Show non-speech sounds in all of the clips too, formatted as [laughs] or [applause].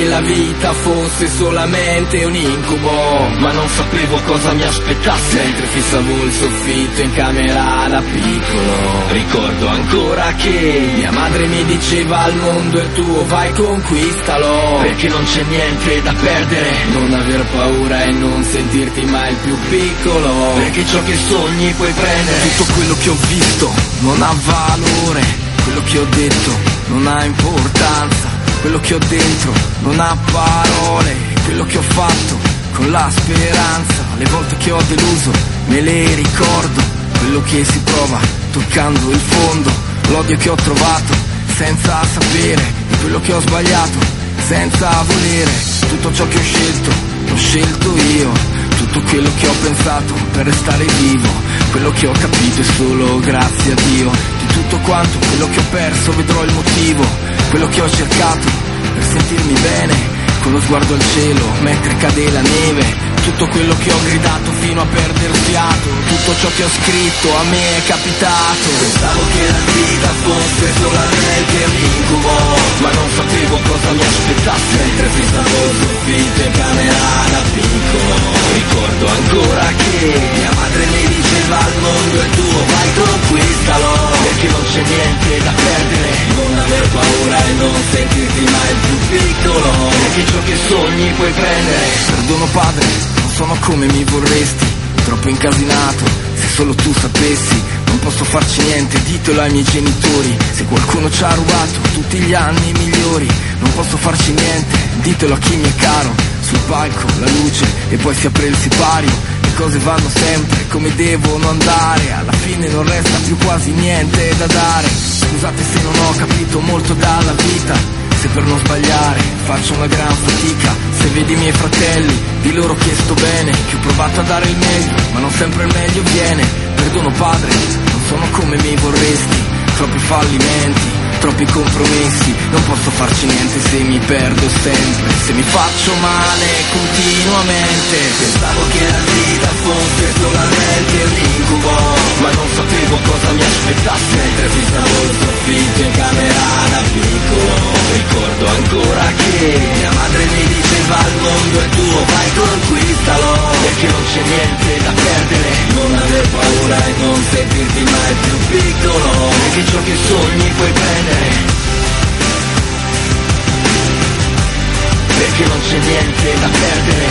che la vita fosse solamente un incubo Ma non sapevo cosa mi aspettasse. Mentre fissavo il soffitto in camera da piccolo Ricordo ancora che mia madre mi diceva al mondo è tuo vai conquistalo Perché non c'è niente da perdere. Non aver paura e non sentirti mai più piccolo Perché ciò che sogni puoi prendere. Tutto quello che ho visto non ha valore Quello che ho detto non ha importanza quello che ho dentro non ha parole, quello che ho fatto con la speranza, le volte che ho deluso me le ricordo, quello che si prova toccando il fondo, l'odio che ho trovato senza sapere, di quello che ho sbagliato senza volere, tutto ciò che ho scelto, l'ho scelto io, tutto quello che ho pensato per restare vivo, quello che ho capito è solo grazie a Dio, di tutto quanto quello che ho perso vedrò il motivo quello che ho cercato per sentirmi bene, con lo sguardo al cielo, mentre cade la neve, tutto quello che ho gridato fino a perdere fiato, tutto ciò che ho scritto a me è capitato. Pensavo che la vita fosse solamente un incubo, ma non sapevo cosa mi aspettasse, mentre fissavo il soffitto in camera da piccolo. Ricordo ancora che mia madre mi diceva al mondo è tuo, vai conquistalo, perché non c'è niente da perdere, non aver paura e non sentirti mai più piccolo, perché ciò che sogni puoi prendere. Perdono padre, sono come mi vorresti, troppo incasinato, se solo tu sapessi, non posso farci niente, ditelo ai miei genitori, se qualcuno ci ha rubato tutti gli anni migliori, non posso farci niente, ditelo a chi mi è caro, sul palco la luce e poi si apre il sipario, le cose vanno sempre come devono andare, alla fine non resta più quasi niente da dare, scusate se non ho capito molto dalla vita, se per non sbagliare faccio una gran fatica. Se vedi i miei fratelli, di loro che sto bene Che ho provato a dare il meglio, ma non sempre il meglio viene. Perdono padre, non sono come mi vorresti Troppi fallimenti, troppi compromessi Non posso farci niente se mi perdo sempre. Se mi faccio male continuamente Pensavo che la vita fosse solamente un incubo Ma non sapevo cosa mi aspettasse. Mentre fissavo il soffitto in camera da piccolo Ricordo ancora che mia madre mi diceva al mondo è tuo vai conquistalo. Perché non c'è niente da perdere Non aver paura e non sentirti mai più piccolo. Perché ciò che sogni puoi prendere perché non c'è niente da perdere.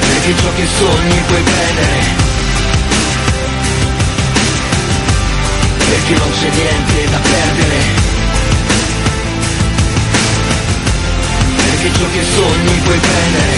Perché ciò che sogni puoi prendere. Perché non c'è niente da perdere. Perché ciò che sogni puoi prendere.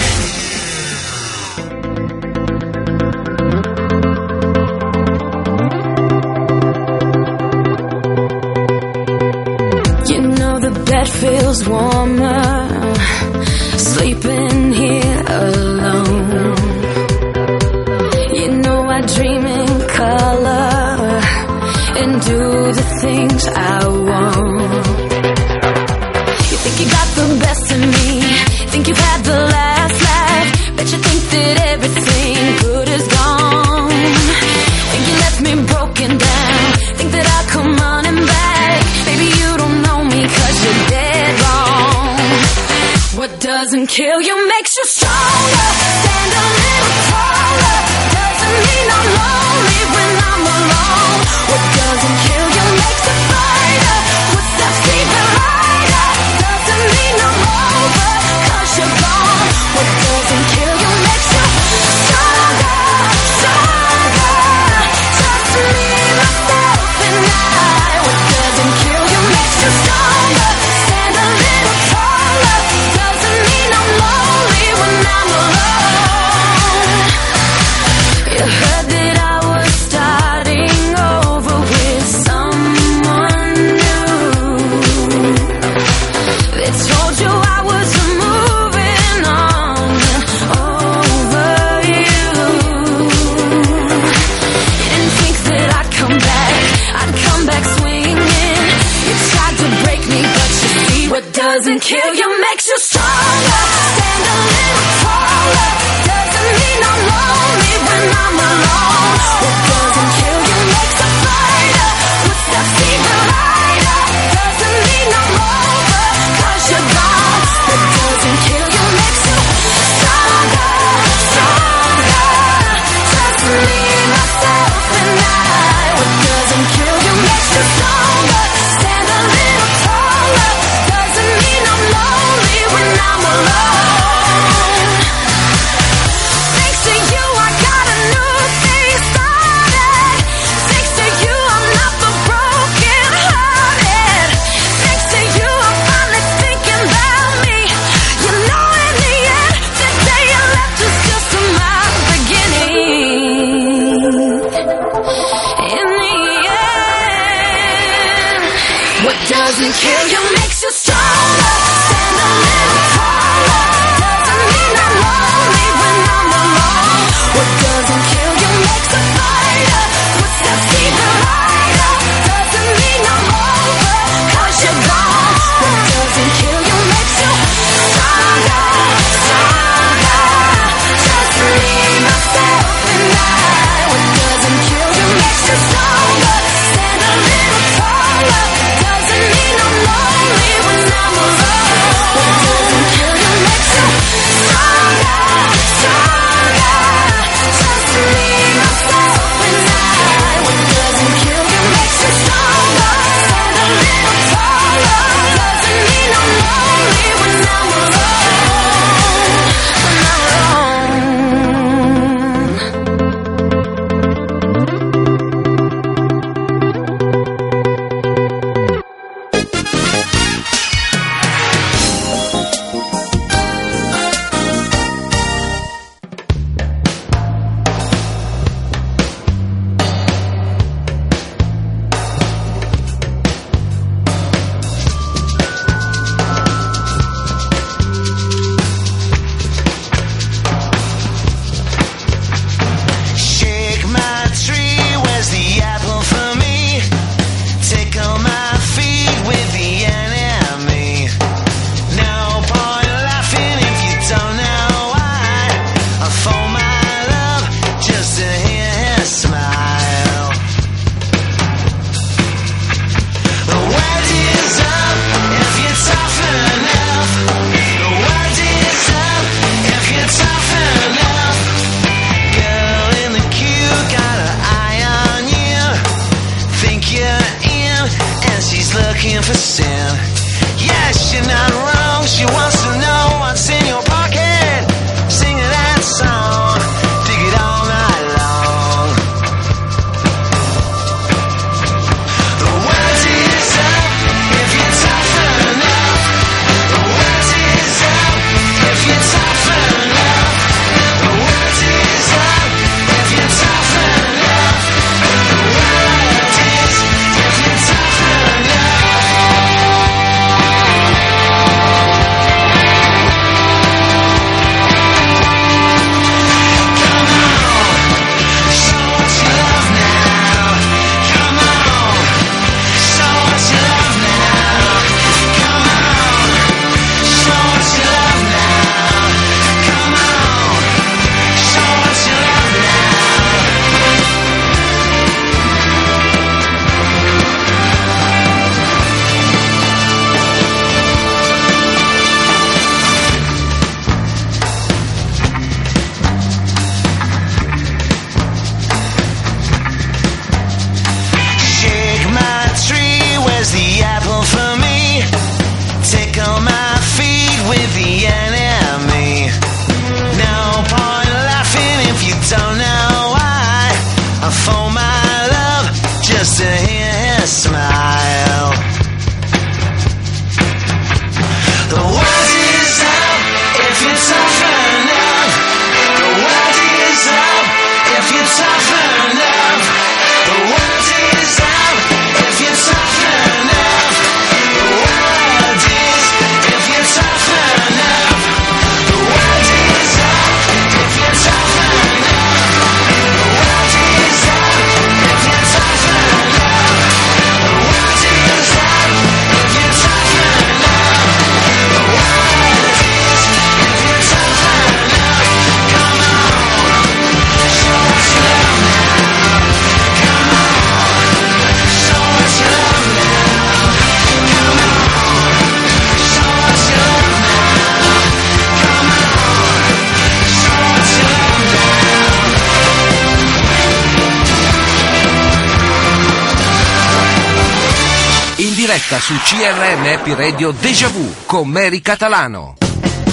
Diretta su CRM Happy Radio Deja Vu con Mary Catalano.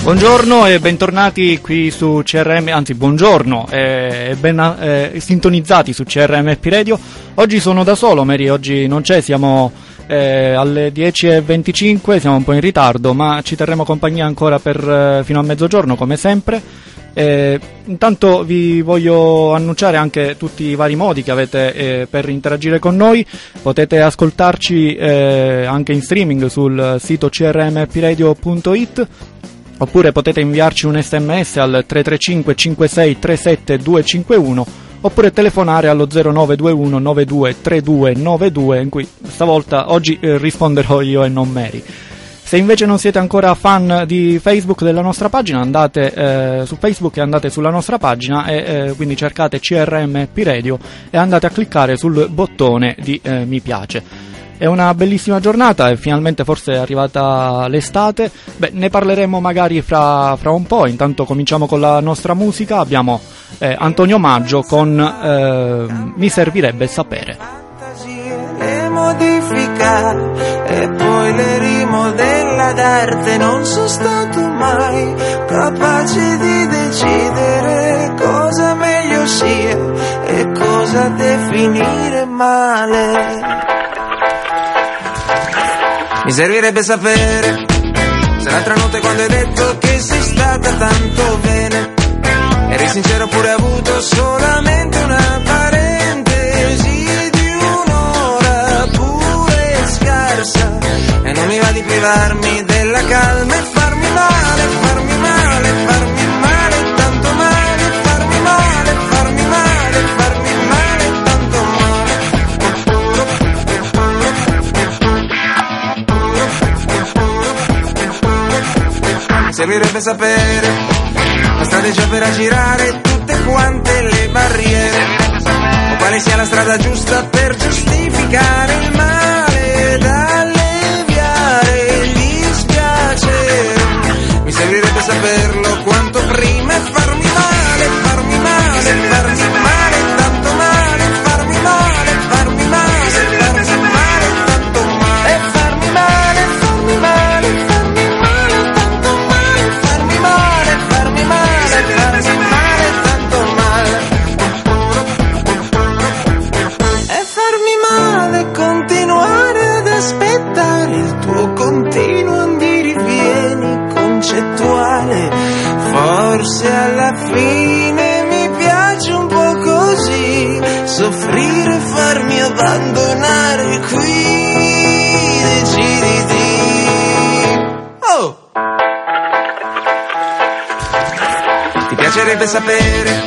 Buongiorno e bentornati qui su CRM, anzi buongiorno e ben eh, sintonizzati su CRM Happy Radio. Oggi sono da solo, Mary oggi non c'è, siamo eh, alle 10.25, siamo un po' in ritardo, ma ci terremo compagnia ancora per, eh, fino a mezzogiorno come sempre. Eh, intanto vi voglio annunciare anche tutti i vari modi che avete eh, per interagire con noi. Potete ascoltarci eh, anche in streaming sul sito crmpradio.it oppure potete inviarci un sms al 335 56 37 251 oppure telefonare allo 0921 92 3292 in cui stavolta oggi eh, risponderò io e non Mary. Se invece non siete ancora fan di Facebook della nostra pagina, andate eh, su Facebook e andate sulla nostra pagina e eh, quindi cercate CRMP Radio e andate a cliccare sul bottone di eh, mi piace. È una bellissima giornata e finalmente forse è arrivata l'estate. Beh, ne parleremo magari fra, fra un po'. Intanto cominciamo con la nostra musica. Abbiamo eh, Antonio Maggio con eh, Mi servirebbe sapere modifica e poi le rimodella d'arte. Non sono stato mai capace di decidere cosa meglio sia e cosa definire male. Mi servirebbe sapere se l'altra notte quando hai detto che sei stata tanto bene, eri sincero hai avuto solamente una privarmi della calma e farmi male, farmi male, farmi male, tanto male, farmi male, farmi male, farmi male, tanto male. Servirebbe sapere la strategia per aggirare tutte quante le barriere o quale sia la strada giusta per giustificare Piacerebbe sapere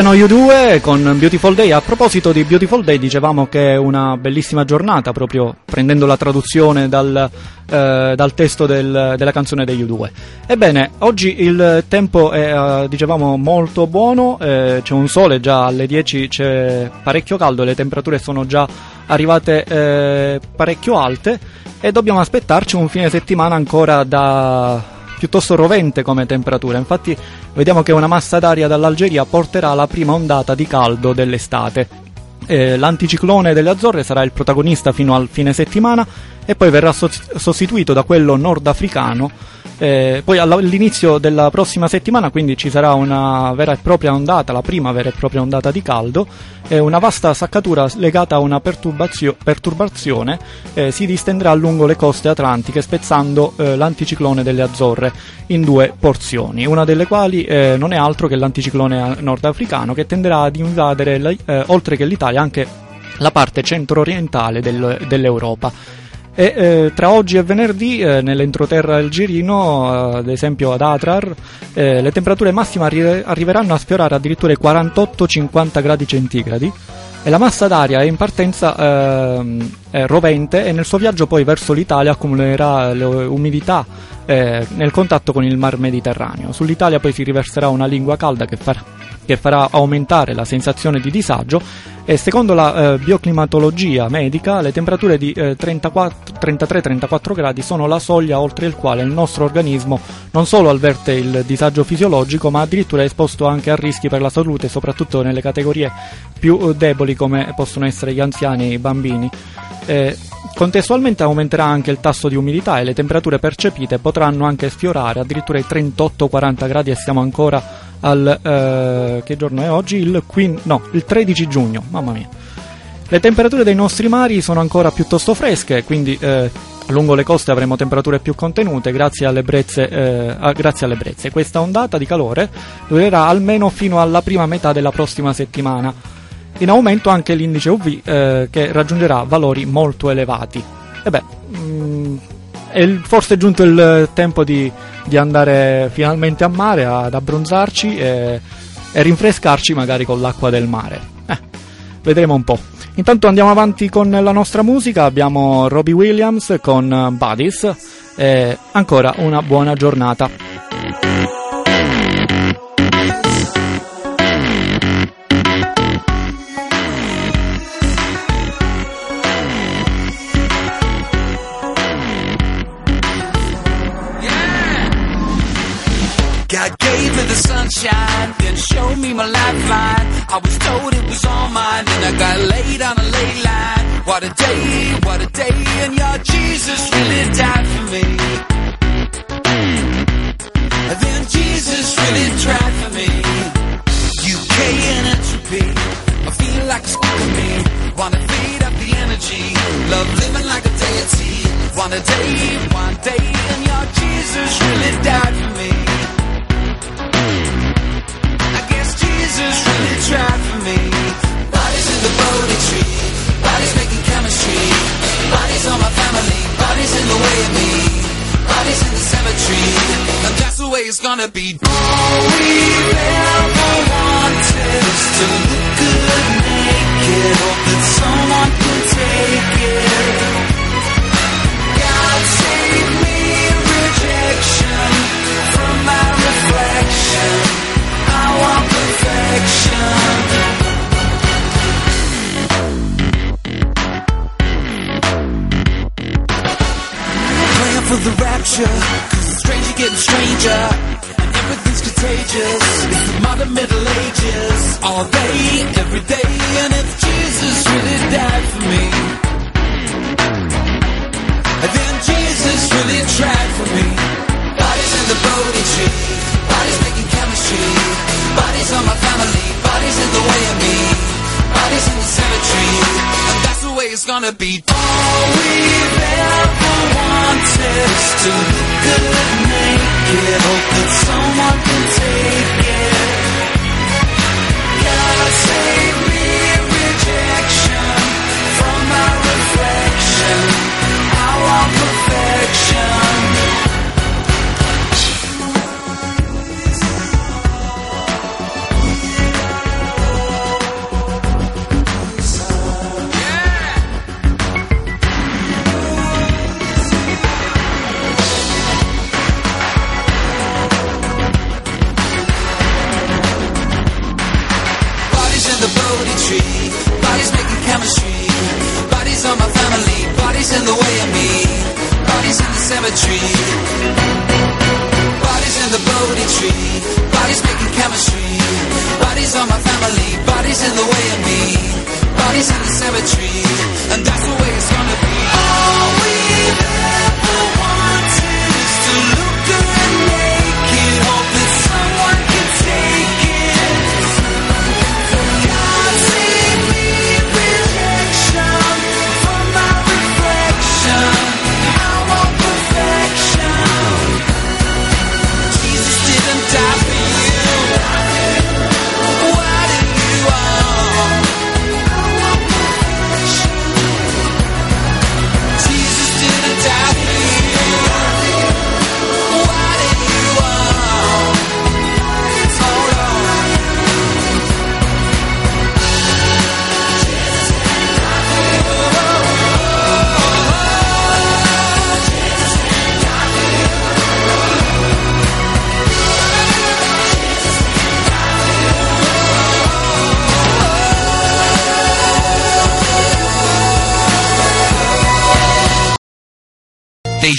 Erano U2 con Beautiful Day. A proposito di Beautiful Day, dicevamo che è una bellissima giornata, proprio prendendo la traduzione dal, eh, dal testo del- della canzone degli U2. Ebbene, oggi il tempo è, eh, dicevamo, molto buono, eh, c'è un sole già alle 10, c'è parecchio caldo, le temperature sono già arrivate eh, parecchio alte e dobbiamo aspettarci un fine settimana ancora da piuttosto rovente come temperatura. Infatti, vediamo che una massa d'aria dall'Algeria porterà la prima ondata di caldo dell'estate. Eh, l'anticiclone delle Azzorre sarà il protagonista fino al fine settimana e poi verrà sos- sostituito da quello nordafricano. Eh, poi all'inizio della prossima settimana quindi ci sarà una vera e propria ondata, la prima vera e propria ondata di caldo, e una vasta saccatura legata a una perturbazio- perturbazione eh, si distendrà lungo le coste atlantiche spezzando eh, l'anticiclone delle Azzorre in due porzioni, una delle quali eh, non è altro che l'anticiclone eh, nordafricano che tenderà ad invadere eh, oltre che l'Italia anche la parte centro-orientale del- dell'Europa. E eh, tra oggi e venerdì eh, nell'entroterra algerino, eh, ad esempio ad Atrar, eh, le temperature massime arri- arriveranno a sfiorare addirittura i 48-50 gradi centigradi e la massa d'aria è in partenza ehm, è rovente e nel suo viaggio poi verso l'Italia accumulerà le umidità eh, nel contatto con il mar Mediterraneo. Sull'Italia poi si riverserà una lingua calda che farà che farà aumentare la sensazione di disagio e secondo la eh, bioclimatologia medica le temperature di eh, 34 33-34 gradi sono la soglia oltre il quale il nostro organismo non solo avverte il disagio fisiologico ma addirittura è esposto anche a rischi per la salute soprattutto nelle categorie più eh, deboli come possono essere gli anziani e i bambini. Eh, Contestualmente aumenterà anche il tasso di umidità e le temperature percepite potranno anche sfiorare addirittura i 38-40 gradi e siamo ancora al eh, che giorno è oggi? Il, quin- no, il 13 giugno, mamma mia. Le temperature dei nostri mari sono ancora piuttosto fresche, quindi eh, lungo le coste avremo temperature più contenute grazie alle, brezze, eh, a- grazie alle brezze. Questa ondata di calore durerà almeno fino alla prima metà della prossima settimana. In aumento anche l'indice UV eh, che raggiungerà valori molto elevati. E beh, mm, è forse è giunto il tempo di, di andare finalmente a mare ad abbronzarci e, e rinfrescarci magari con l'acqua del mare. Eh, vedremo un po'. Intanto andiamo avanti con la nostra musica, abbiamo Robbie Williams con Buddies e ancora una buona giornata. Sunshine, then showed me my lifeline. I was told it was all mine, then I got laid on a ley line. What a day, what a day, and your Jesus really died gonna be.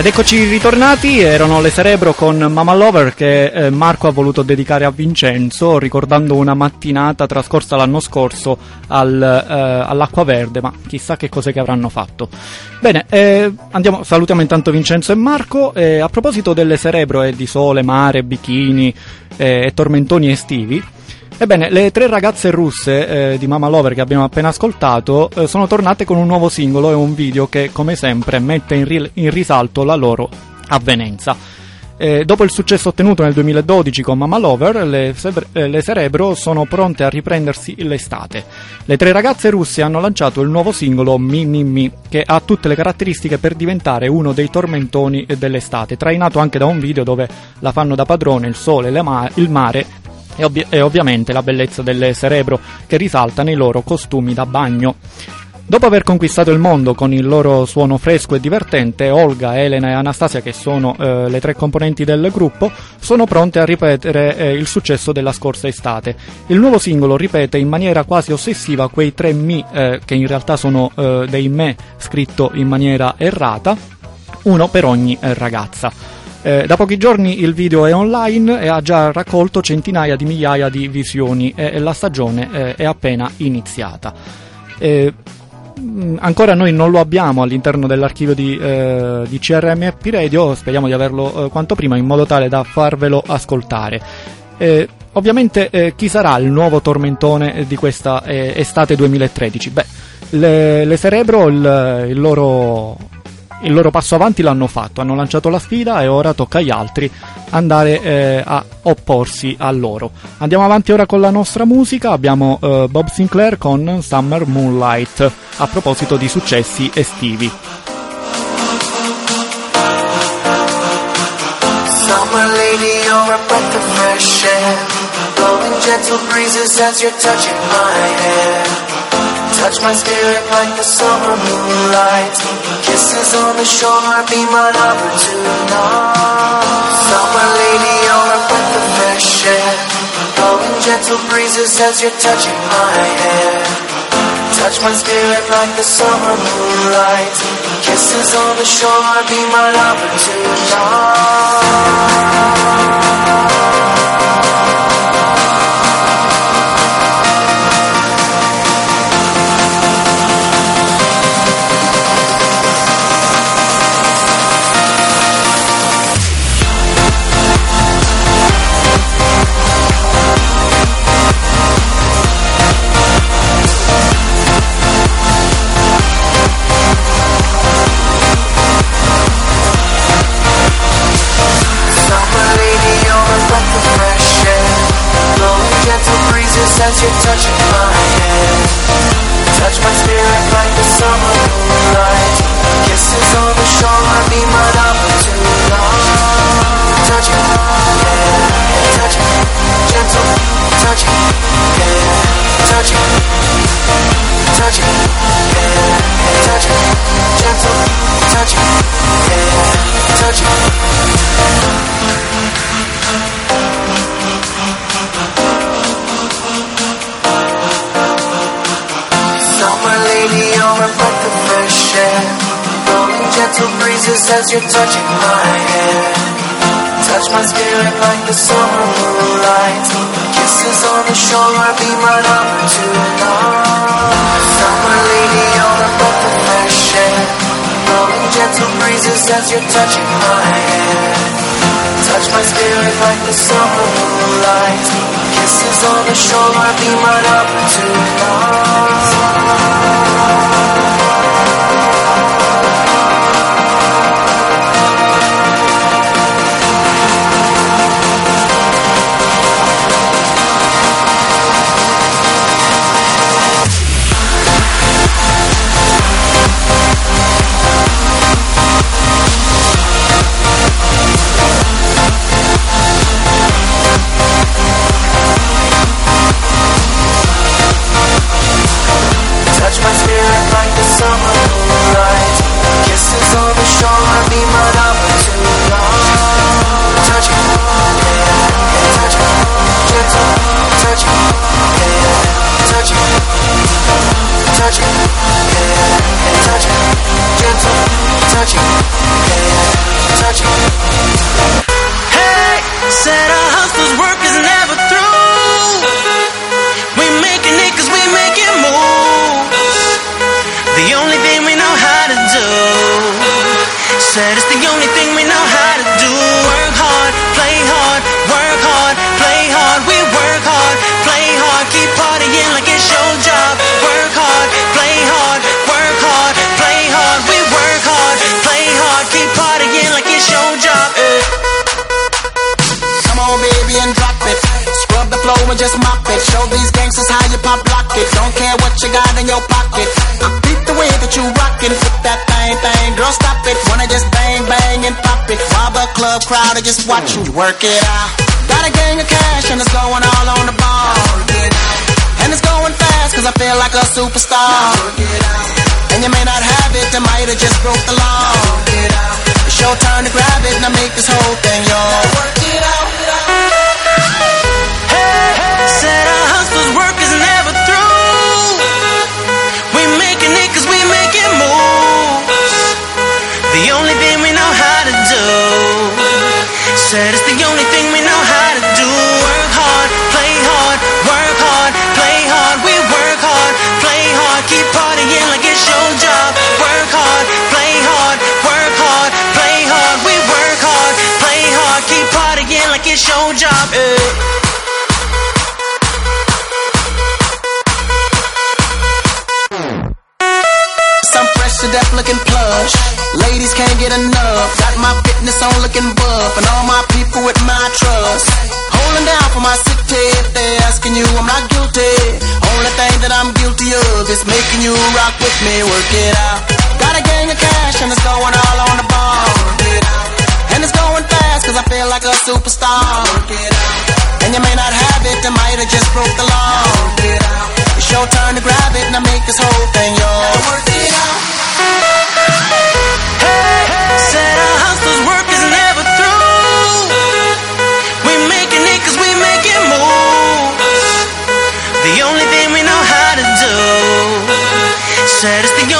Ed eccoci ritornati, erano le Cerebro con Mama Lover che eh, Marco ha voluto dedicare a Vincenzo, ricordando una mattinata trascorsa l'anno scorso al, eh, all'Acqua Verde, ma chissà che cose che avranno fatto. Bene, eh, andiamo, salutiamo intanto Vincenzo e Marco. a proposito delle Cerebro e di sole, mare, bikini eh, e tormentoni estivi, Ebbene, le tre ragazze russe eh, di Mama Lover che abbiamo appena ascoltato eh, sono tornate con un nuovo singolo e un video che, come sempre, mette in, ri- in risalto la loro avvenenza. Eh, dopo il successo ottenuto nel 2012 con Mama Lover, le, eh, le, Cerebro sono pronte a riprendersi l'estate. Le tre ragazze russe hanno lanciato il nuovo singolo Mi Mi Mi, che ha tutte le caratteristiche per diventare uno dei tormentoni dell'estate, trainato anche da un video dove la fanno da padrone il sole, ma- il mare e, ovvi- e ovviamente la bellezza del cerebro che risalta nei loro costumi da bagno. Dopo aver conquistato il mondo con il loro suono fresco e divertente, Olga, Elena e Anastasia, che sono eh, le tre componenti del gruppo, sono pronte a ripetere eh, il successo della scorsa estate. Il nuovo singolo ripete in maniera quasi ossessiva quei tre mi, eh, che in realtà sono eh, dei me scritto in maniera errata, uno per ogni eh, ragazza. Eh, da pochi giorni il video è online e ha già raccolto centinaia di migliaia di visioni e, la stagione eh, è appena iniziata. Eh, ancora noi non lo abbiamo all'interno dell'archivio di, eh, di CRMP Radio, speriamo di averlo eh, quanto prima in modo tale da farvelo ascoltare. Eh, ovviamente chi sarà il nuovo tormentone di questa estate 2013? Beh, le, le Cerebro, il, il loro il loro passo avanti l'hanno fatto, hanno lanciato la sfida e ora tocca agli altri andare eh, a opporsi a loro. Andiamo avanti ora con la nostra musica, abbiamo eh, Bob Sinclair con Summer Moonlight, a proposito di successi estivi. Summer gentle breezes as you're touching my hair. Touch my spirit like the summer moonlight. Kisses on the shore, be my lover tonight. Summer lady, you're a breath of fresh air. Blowing gentle breezes as you're touching my hair. Touch my spirit like the summer moonlight. Kisses on the shore, be my lover tonight. As you're touching my hand. Touch my spirit like the summer moonlight. Kisses on the shore, be my number tonight Touching, yeah, touching Gentle, touching, yeah. Touching, touching, yeah. Touching, gentle, touching, yeah. Touching gentle breezes as you're touching my hair. Touch my spirit like the summer moonlight. Kisses on the shore, be my number tonight. Summer lady, you're a breath of fresh air. Gentle breezes as you're touching my hair. Touch my spirit like the summer moonlight. Kisses on the shore, be my number tonight. Crowd are just watching you work it out. Got a gang of cash and it's going all on the ball. And it's going fast cause I feel like a superstar. And you may not have it, I might have just broke the law. It's your turn to grab it and I make this whole thing yours. Work it out. Your job. eh. Death looking plush. Ladies can't get enough. Got my fitness on looking buff. And all my people with my trust. Holding down for my city. If they're asking you, I'm not guilty. Only thing that I'm guilty of is making you rock with me. Work it out. Got a gang of cash and it's going all on the ball. Cause I feel like a superstar. And you may not have it, I might have just broke the law. It's your turn to grab it and I make this whole thing yours. Work it out. Hey, Said our hustler's work is never through. We making it cause we making moves. The only thing we know how to do. Said it's the only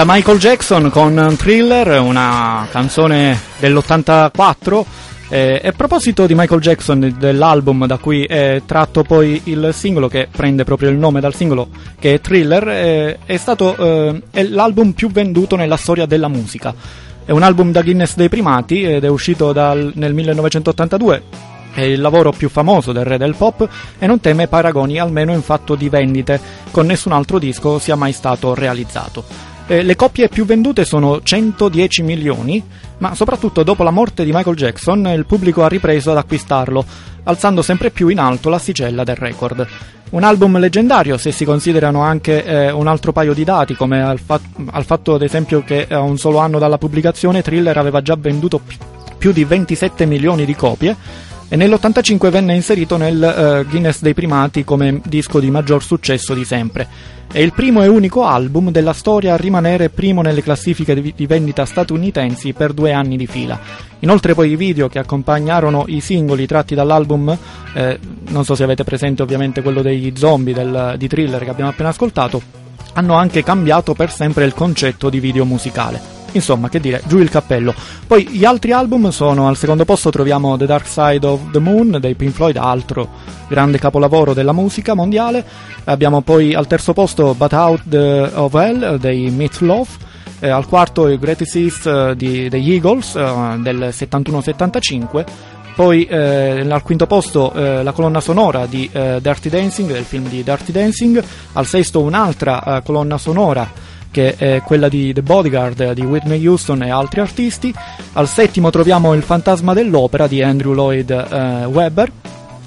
Era Michael Jackson con Thriller, una canzone dell'84. Eh, a proposito di Michael Jackson, dell'album da cui è tratto poi il singolo, che prende proprio il nome dal singolo, che è Thriller, eh, è stato eh, è l'album più venduto nella storia della musica. È un album da Guinness dei primati ed è uscito dal- nel 1982 è il lavoro più famoso del re del pop e non teme paragoni almeno in fatto di vendite, con nessun altro disco sia mai stato realizzato. Eh, le copie più vendute sono 110 milioni, ma soprattutto dopo la morte di Michael Jackson il pubblico ha ripreso ad acquistarlo, alzando sempre più in alto l'asticella del record. Un album leggendario se si considerano anche eh, un altro paio di dati, come al, fa- al fatto ad esempio che a un solo anno dalla pubblicazione Thriller aveva già venduto pi- più di 27 milioni di copie e nell'85 venne inserito nel eh, Guinness dei primati come disco di maggior successo di sempre. È il primo e unico album della storia a rimanere primo nelle classifiche di, di vendita statunitensi per due anni di fila. Inoltre poi i video che accompagnarono i singoli tratti dall'album, eh, non so se avete presente ovviamente quello degli zombie del- di thriller che abbiamo appena ascoltato, hanno anche cambiato per sempre il concetto di video musicale. Insomma, che dire, giù il cappello. Poi gli altri album sono al secondo posto troviamo The Dark Side of the Moon dei Pink Floyd, altro grande capolavoro della musica mondiale. Abbiamo poi al terzo posto But Out of Hell dei Meat Love. Eh, al quarto il Greatest Hits eh, di- degli Eagles eh, del 71-75. Poi eh, al quinto posto eh, la colonna sonora di eh, Dirty Dancing, del film di Dirty Dancing. Al sesto un'altra colonna sonora che è quella di The Bodyguard di Whitney Houston e altri artisti. Al settimo troviamo Il fantasma dell'opera di Andrew Lloyd eh, Webber.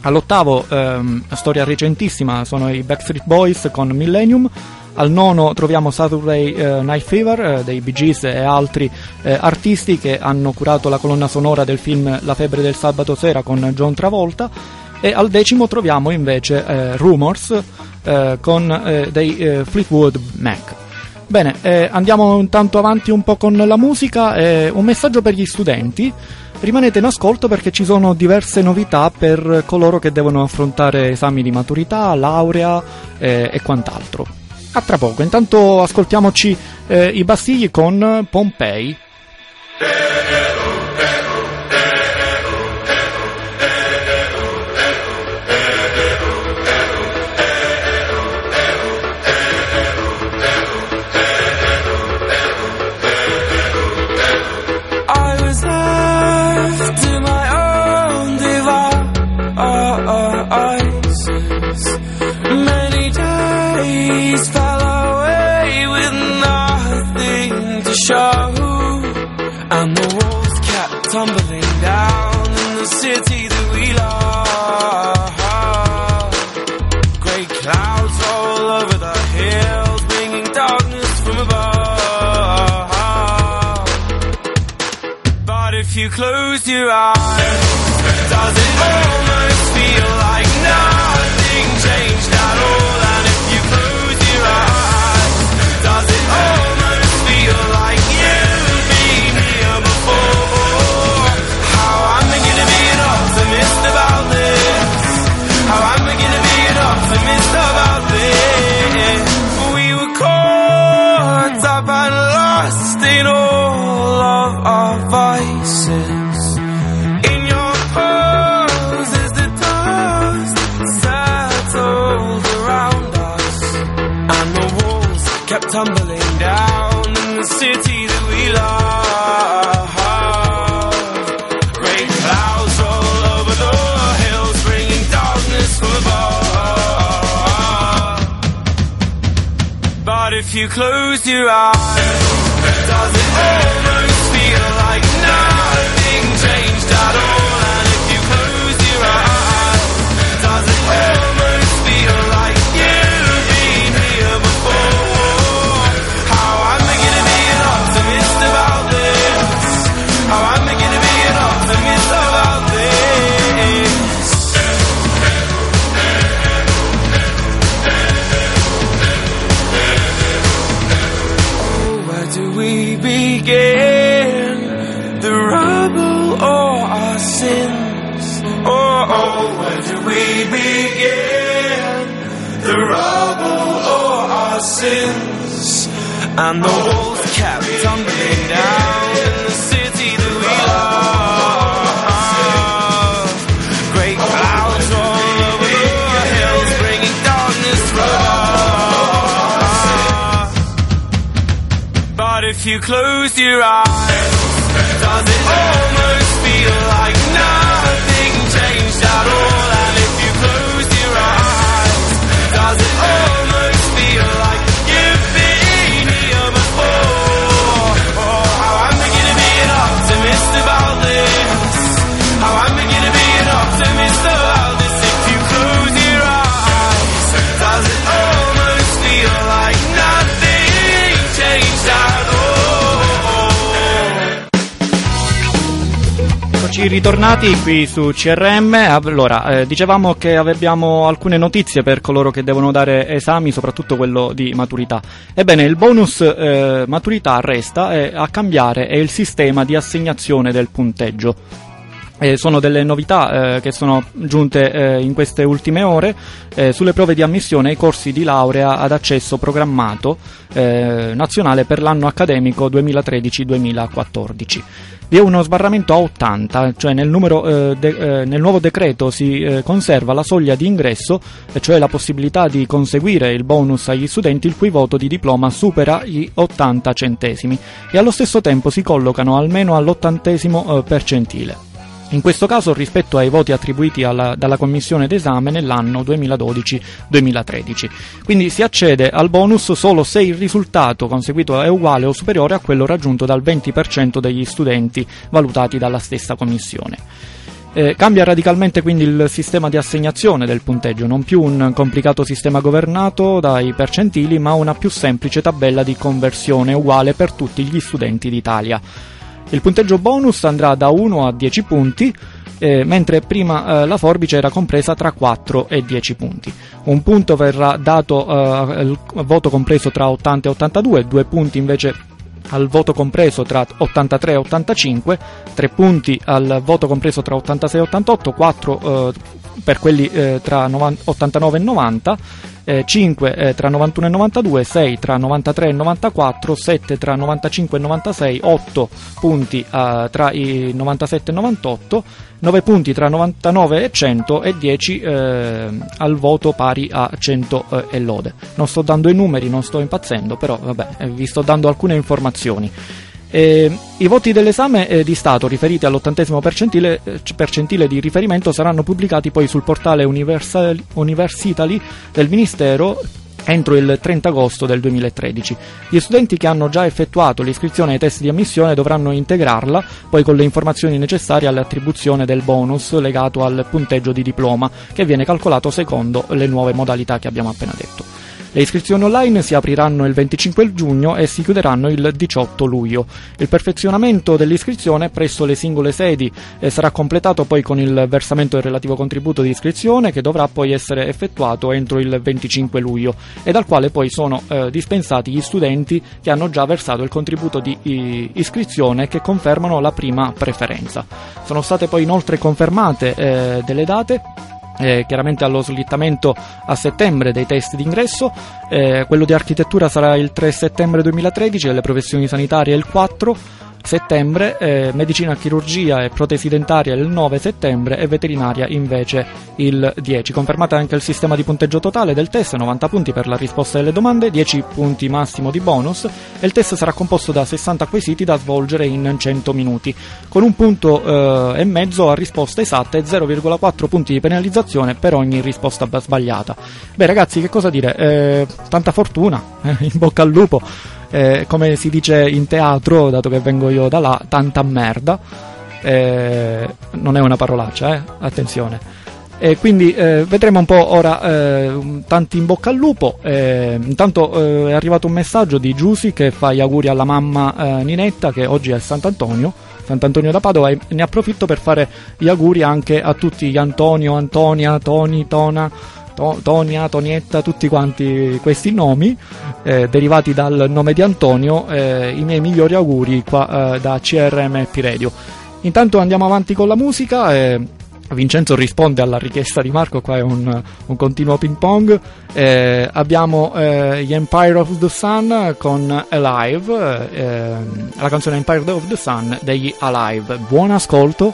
All'ottavo, ehm, storia recentissima, sono i Backstreet Boys con Millennium. Al nono troviamo Saturday eh, Night Fever eh, dei Bee Gees e altri eh, artisti che hanno curato la colonna sonora del film La febbre del sabato sera con John Travolta. E al decimo troviamo invece eh, Rumors eh, con eh, dei Fleetwood Mac. Bene, eh, andiamo intanto avanti un po' con la musica. eh, un messaggio per gli studenti. Rimanete in ascolto perché ci sono diverse novità per coloro che devono affrontare esami di maturità, laurea eh, e quant'altro. A tra poco, intanto ascoltiamoci eh, i Bastigli con Pompei. And the walls kept tumbling down in the city that we love. Great clouds roll over the hills, bringing darkness from above. But if you close your eyes, does it almost tumbling down in the city that we love. Great clouds roll over the hills, bringing darkness from above. But if you close your eyes, does it almost feel like nothing changed at all? And if you close your eyes, does it And the walls kept tumbling down in the city that we love. Great clouds roll over the hills, bringing darkness from. But if you close your eyes, does it almost feel like nothing changed at all? Eccoci ritornati qui su CRM. Allora, eh, dicevamo che abbiamo alcune notizie per coloro che devono dare esami, soprattutto quello di maturità. Ebbene, il bonus eh, maturità resta e a cambiare è il sistema di assegnazione del punteggio. Eh, sono delle novità eh, che sono giunte eh, in queste ultime ore eh, sulle prove di ammissione ai corsi di laurea ad accesso programmato eh, nazionale per l'anno accademico 2013-2014. Vi è uno sbarramento a 80, cioè nel, numero, eh, de- eh, nel nuovo decreto si eh, conserva la soglia di ingresso, cioè la possibilità di conseguire il bonus agli studenti il cui voto di diploma supera gli 80 centesimi e allo stesso tempo si collocano almeno all'ottantesimo eh, percentile. In questo caso rispetto ai voti attribuiti alla- dalla commissione d'esame nell'anno 2012-2013. Quindi si accede al bonus solo se il risultato conseguito è uguale o superiore a quello raggiunto dal 20% degli studenti valutati dalla stessa commissione. Eh, cambia radicalmente quindi il sistema di assegnazione del punteggio, non più un complicato sistema governato dai percentili, ma una più semplice tabella di conversione uguale per tutti gli studenti d'Italia. Il punteggio bonus andrà da 1 a 10 punti, eh, mentre prima eh, la forbice era compresa tra 4 e 10 punti. Un punto verrà dato eh, al voto compreso tra 80 e 82, due punti invece al voto compreso tra 83 e 85, 3 punti al voto compreso tra 86 e 88, 4 eh, per quelli eh, tra 90 89 e 90, eh, 5 eh, tra 91 e 92, 6 tra 93 e 94, 7 tra 95 e 96, 8 punti eh, tra i 97 e 98, 9 punti tra 99 e 100 e 10 eh, al voto pari a 100 eh, e lode. Non sto dando i numeri, non sto impazzendo, però vabbè, eh, vi sto dando alcune informazioni. Eh, I voti dell'esame eh, di Stato riferiti all'ottantesimo percentile, eh, percentile di riferimento saranno pubblicati poi sul portale Universal, Universitali del Ministero entro il 30 agosto del 2013. Gli studenti che hanno già effettuato l'iscrizione ai test di ammissione dovranno integrarla poi con le informazioni necessarie all'attribuzione del bonus legato al punteggio di diploma che viene calcolato secondo le nuove modalità che abbiamo appena detto. Le iscrizioni online si apriranno il 25 giugno e si chiuderanno il 18 luglio. Il perfezionamento dell'iscrizione presso le singole sedi eh, sarà completato poi con il versamento del relativo contributo di iscrizione che dovrà poi essere effettuato entro il 25 luglio e dal quale poi sono eh, dispensati gli studenti che hanno già versato il contributo di iscrizione che confermano la prima preferenza. Sono state poi inoltre confermate eh, delle date eh, chiaramente allo slittamento a settembre dei test d'ingresso, eh, quello di architettura sarà il 3 settembre 2013, delle professioni sanitarie il 4, settembre, eh, medicina, chirurgia e protesi dentaria il 9 settembre e veterinaria invece il 10. Confermata anche il sistema di punteggio totale del test, 90 punti per la risposta alle domande, 10 punti massimo di bonus e il test sarà composto da 60 quesiti da svolgere in 100 minuti, con un punto eh, e mezzo a risposta esatta e 0,4 punti di penalizzazione per ogni risposta sbagliata. Beh ragazzi, che cosa dire? Eh, tanta fortuna, [laughs] in bocca al lupo eh, come si dice in teatro, dato che vengo io da là, tanta merda. Eh, non è una parolaccia, eh? attenzione. E quindi eh, vedremo un po' ora eh, tanti in bocca al lupo. Eh, intanto è arrivato un messaggio di Giusy che fa gli auguri alla mamma Ninetta che oggi è Sant'Antonio. Sant'Antonio da Padova e ne approfitto per fare gli auguri anche a tutti gli Antonio, Antonia, Toni, Tona, to- Tonia, Tonietta, tutti quanti questi nomi eh, derivati dal nome di Antonio, eh, i miei migliori auguri qua eh, da CRM Radio. Intanto andiamo avanti con la musica. Eh, Vincenzo risponde alla richiesta di Marco, qua è un, un continuo ping pong. Eh, abbiamo eh, gli Empire of the Sun con Alive, eh, la canzone Empire of the Sun degli Alive. Buon ascolto.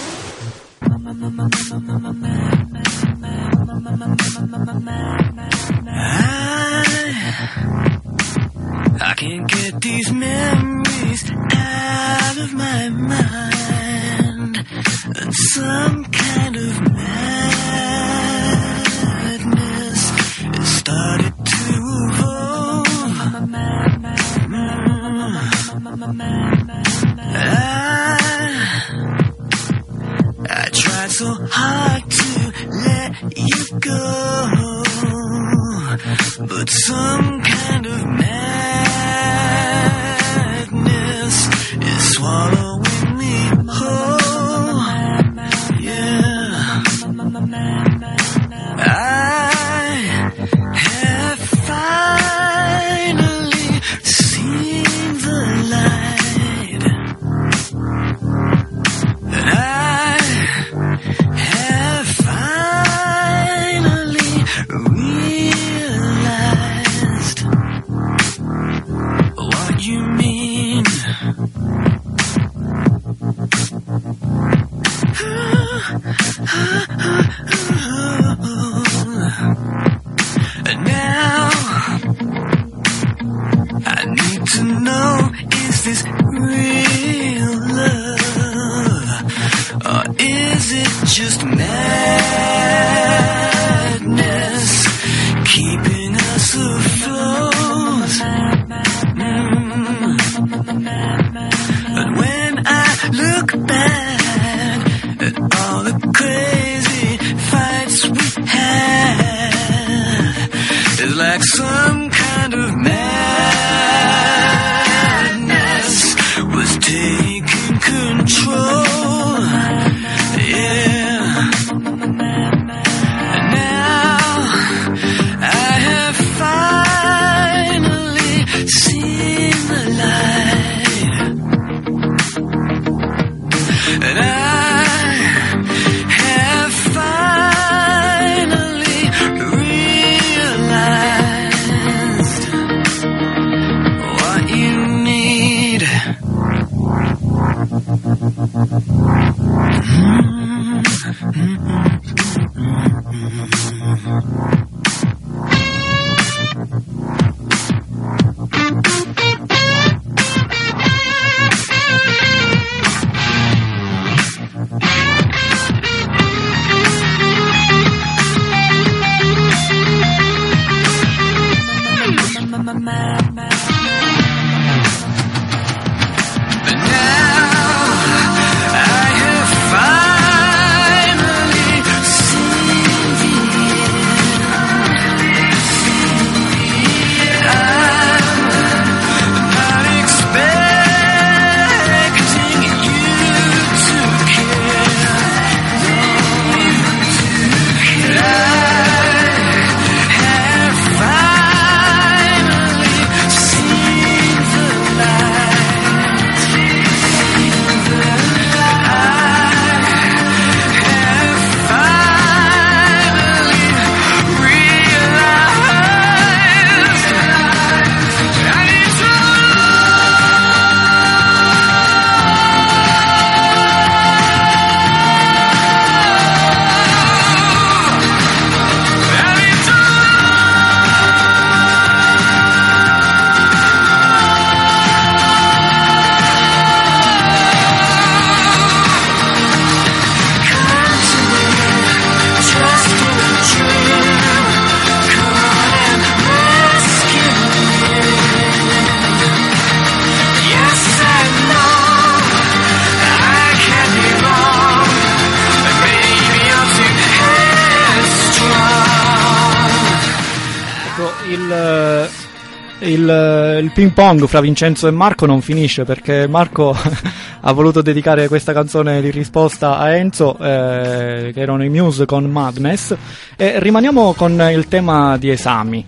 Ping pong fra Vincenzo e Marco non finisce perché Marco [laughs] ha voluto dedicare questa canzone di risposta a Enzo, eh, che erano i Muse con Madness, e rimaniamo con il tema di esami.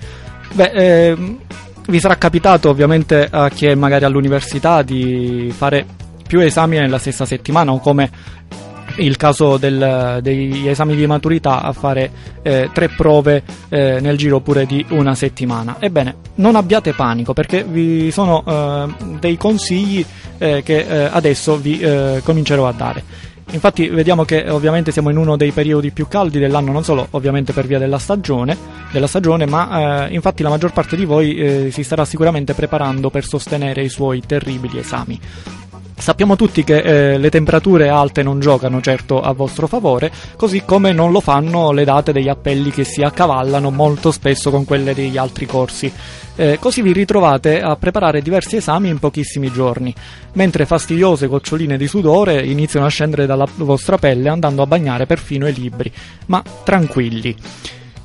Beh, ehm, vi sarà capitato ovviamente a chi è magari all'università di fare più esami nella stessa settimana o come il caso del- degli esami di maturità a fare eh, tre prove eh, nel giro pure di una settimana. Ebbene, non abbiate panico perché vi sono eh, dei consigli eh, che eh, adesso vi eh, comincerò a dare. Infatti vediamo che ovviamente siamo in uno dei periodi più caldi dell'anno, non solo ovviamente per via della stagione, della stagione ma eh, infatti la maggior parte di voi eh, si starà sicuramente preparando per sostenere i suoi terribili esami. Sappiamo tutti che eh, le temperature alte non giocano certo a vostro favore, così come non lo fanno le date degli appelli che si accavallano molto spesso con quelle degli altri corsi. Eh, così vi ritrovate a preparare diversi esami in pochissimi giorni, mentre fastidiose goccioline di sudore iniziano a scendere dalla vostra pelle andando a bagnare perfino i libri. Ma tranquilli.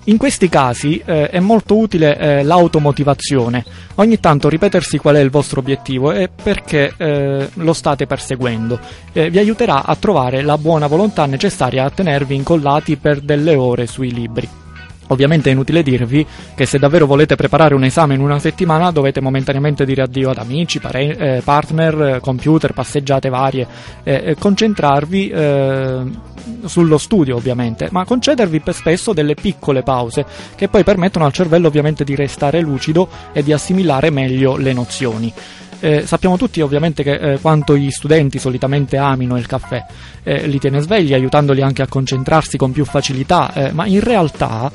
In questi casi eh, è molto utile eh, l'automotivazione, ogni tanto ripetersi qual è il vostro obiettivo e perché eh, lo state perseguendo. Eh, vi aiuterà a trovare la buona volontà necessaria a tenervi incollati per delle ore sui libri. Ovviamente è inutile dirvi che se davvero volete preparare un esame in una settimana dovete momentaneamente dire addio ad amici, pare- eh, partner, eh, computer, passeggiate varie, eh, concentrarvi eh, sullo studio ovviamente, ma concedervi per spesso delle piccole pause che poi permettono al cervello ovviamente di restare lucido e di assimilare meglio le nozioni. Eh, sappiamo tutti ovviamente che, eh, quanto gli studenti solitamente amino il caffè, eh, li tiene svegli aiutandoli anche a concentrarsi con più facilità, eh, ma in realtà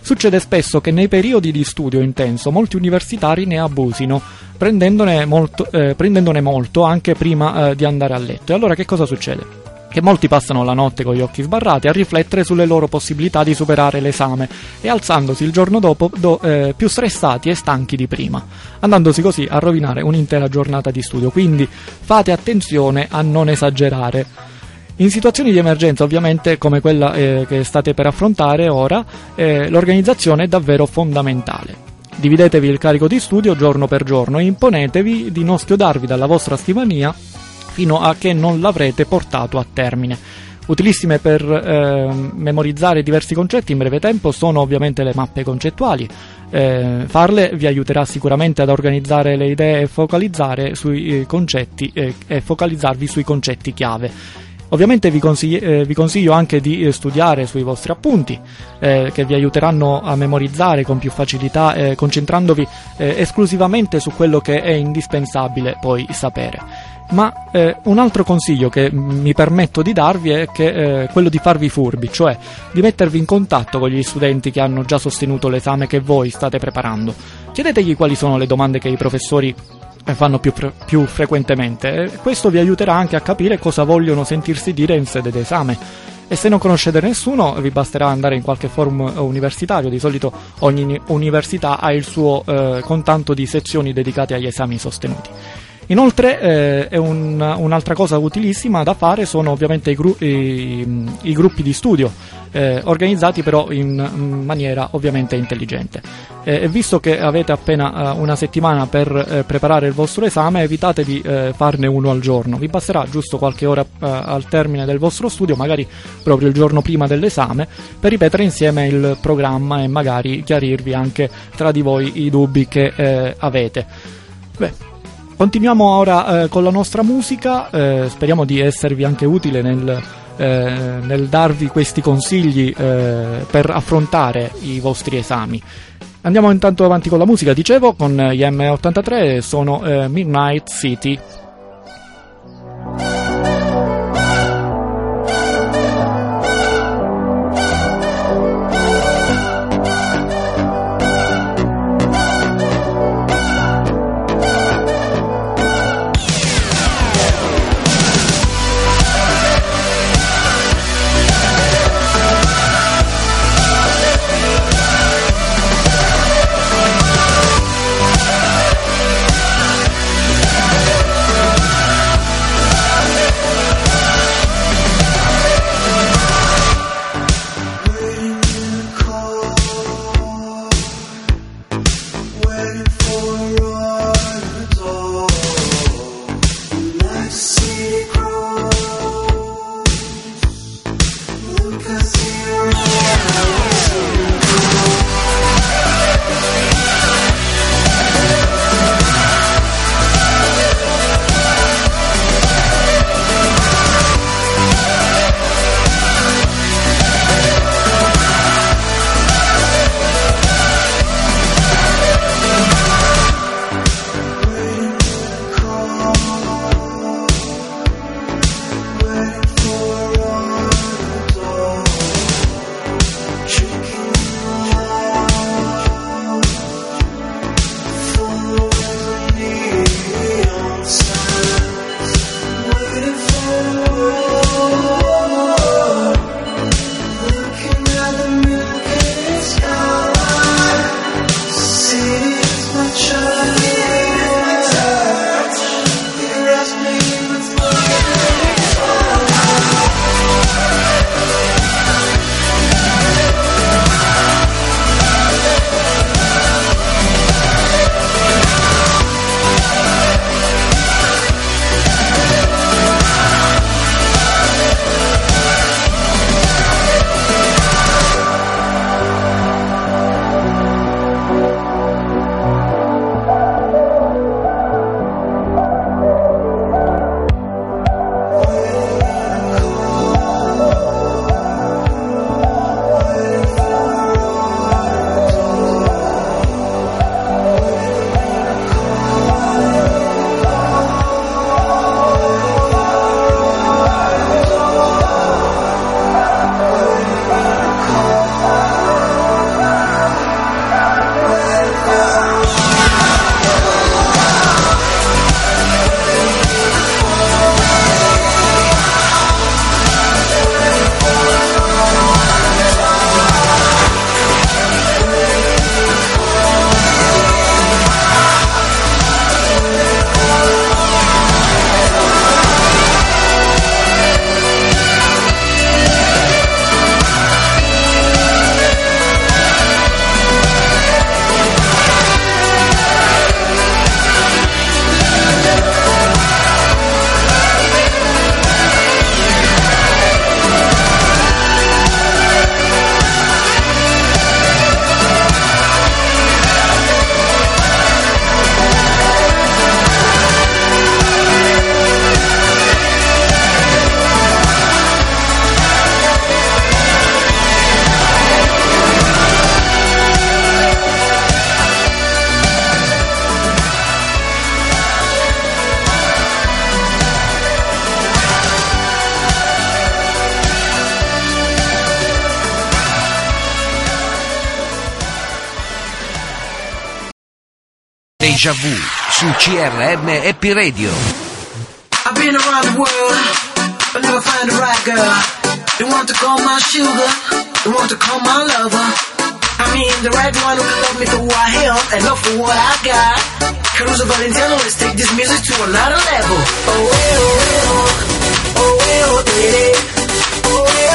succede spesso che nei periodi di studio intenso molti universitari ne abusino, prendendone molto, eh, prendendone molto anche prima eh, di andare a letto. E allora che cosa succede? Che molti passano la notte con gli occhi sbarrati a riflettere sulle loro possibilità di superare l'esame e alzandosi il giorno dopo do, eh, più stressati e stanchi di prima, andandosi così a rovinare un'intera giornata di studio. Quindi fate attenzione a non esagerare. In situazioni di emergenza, ovviamente, come quella eh, che state per affrontare ora, eh, l'organizzazione è davvero fondamentale. Dividetevi il carico di studio giorno per giorno e imponetevi di non schiodarvi dalla vostra scrivania fino a che non l'avrete portato a termine. Utilissime per eh, memorizzare diversi concetti in breve tempo sono ovviamente le mappe concettuali. Eh, farle vi aiuterà sicuramente ad organizzare le idee e focalizzare sui eh, concetti eh, e focalizzarvi sui concetti chiave. Ovviamente vi consiglio, eh, vi consiglio, anche di eh, studiare sui vostri appunti, eh, che vi aiuteranno a memorizzare con più facilità, eh, concentrandovi esclusivamente su quello che è indispensabile poi sapere. Ma eh, un altro consiglio che mi permetto di darvi è che, eh, quello di farvi furbi, cioè di mettervi in contatto con gli studenti che hanno già sostenuto l'esame che voi state preparando. Chiedetegli quali sono le domande che i professori eh, fanno più, fre- più frequentemente e questo vi aiuterà anche a capire cosa vogliono sentirsi dire in sede d'esame. E se non conoscete nessuno, vi basterà andare in qualche forum universitario. Di solito ogni università ha il suo eh, contanto di sezioni dedicate agli esami sostenuti. Inoltre eh, un, un'altra cosa utilissima da fare sono ovviamente i, gru- i, i gruppi di studio, eh, organizzati però in, maniera ovviamente intelligente. Eh, visto che avete appena eh, una settimana per eh, preparare il vostro esame, evitate di eh, farne uno al giorno. Vi basterà giusto qualche ora al termine del vostro studio, magari proprio il giorno prima dell'esame, per ripetere insieme il programma e magari chiarirvi anche tra di voi i dubbi che avete. Beh, Continuiamo ora eh, con la nostra musica, eh, speriamo di esservi anche utile nel, eh, nel darvi questi consigli eh, per affrontare i vostri esami. Andiamo intanto avanti con la musica, dicevo, con gli M83 sono eh, Midnight City. Happy Radio. I've been around the world, but never find the right girl. They want to call my sugar, they want to call my lover. I mean, the right one who can love me for who I am and love for what I got. Caruso Valentino, let's take this music to another level. Oh, eh, oh, eh, oh, oh, eh, oh, eh, eh. oh, eh, oh,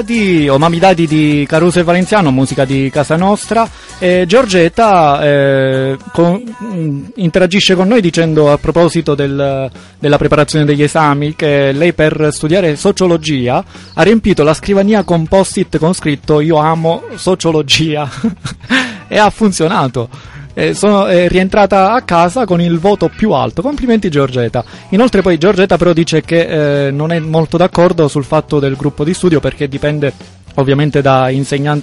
Dadi, Omami Dadi di Caruso e Valenziano, musica di casa nostra. E Giorgetta eh, con- mh, interagisce con noi dicendo a proposito del- della preparazione degli esami che lei per studiare sociologia ha riempito la scrivania con post-it con scritto io amo sociologia [laughs] e ha funzionato. Eh, sono è rientrata a casa con il voto più alto. Complimenti Giorgetta. Inoltre poi Giorgetta però dice che eh, non è molto d'accordo sul fatto del gruppo di studio perché dipende ovviamente da,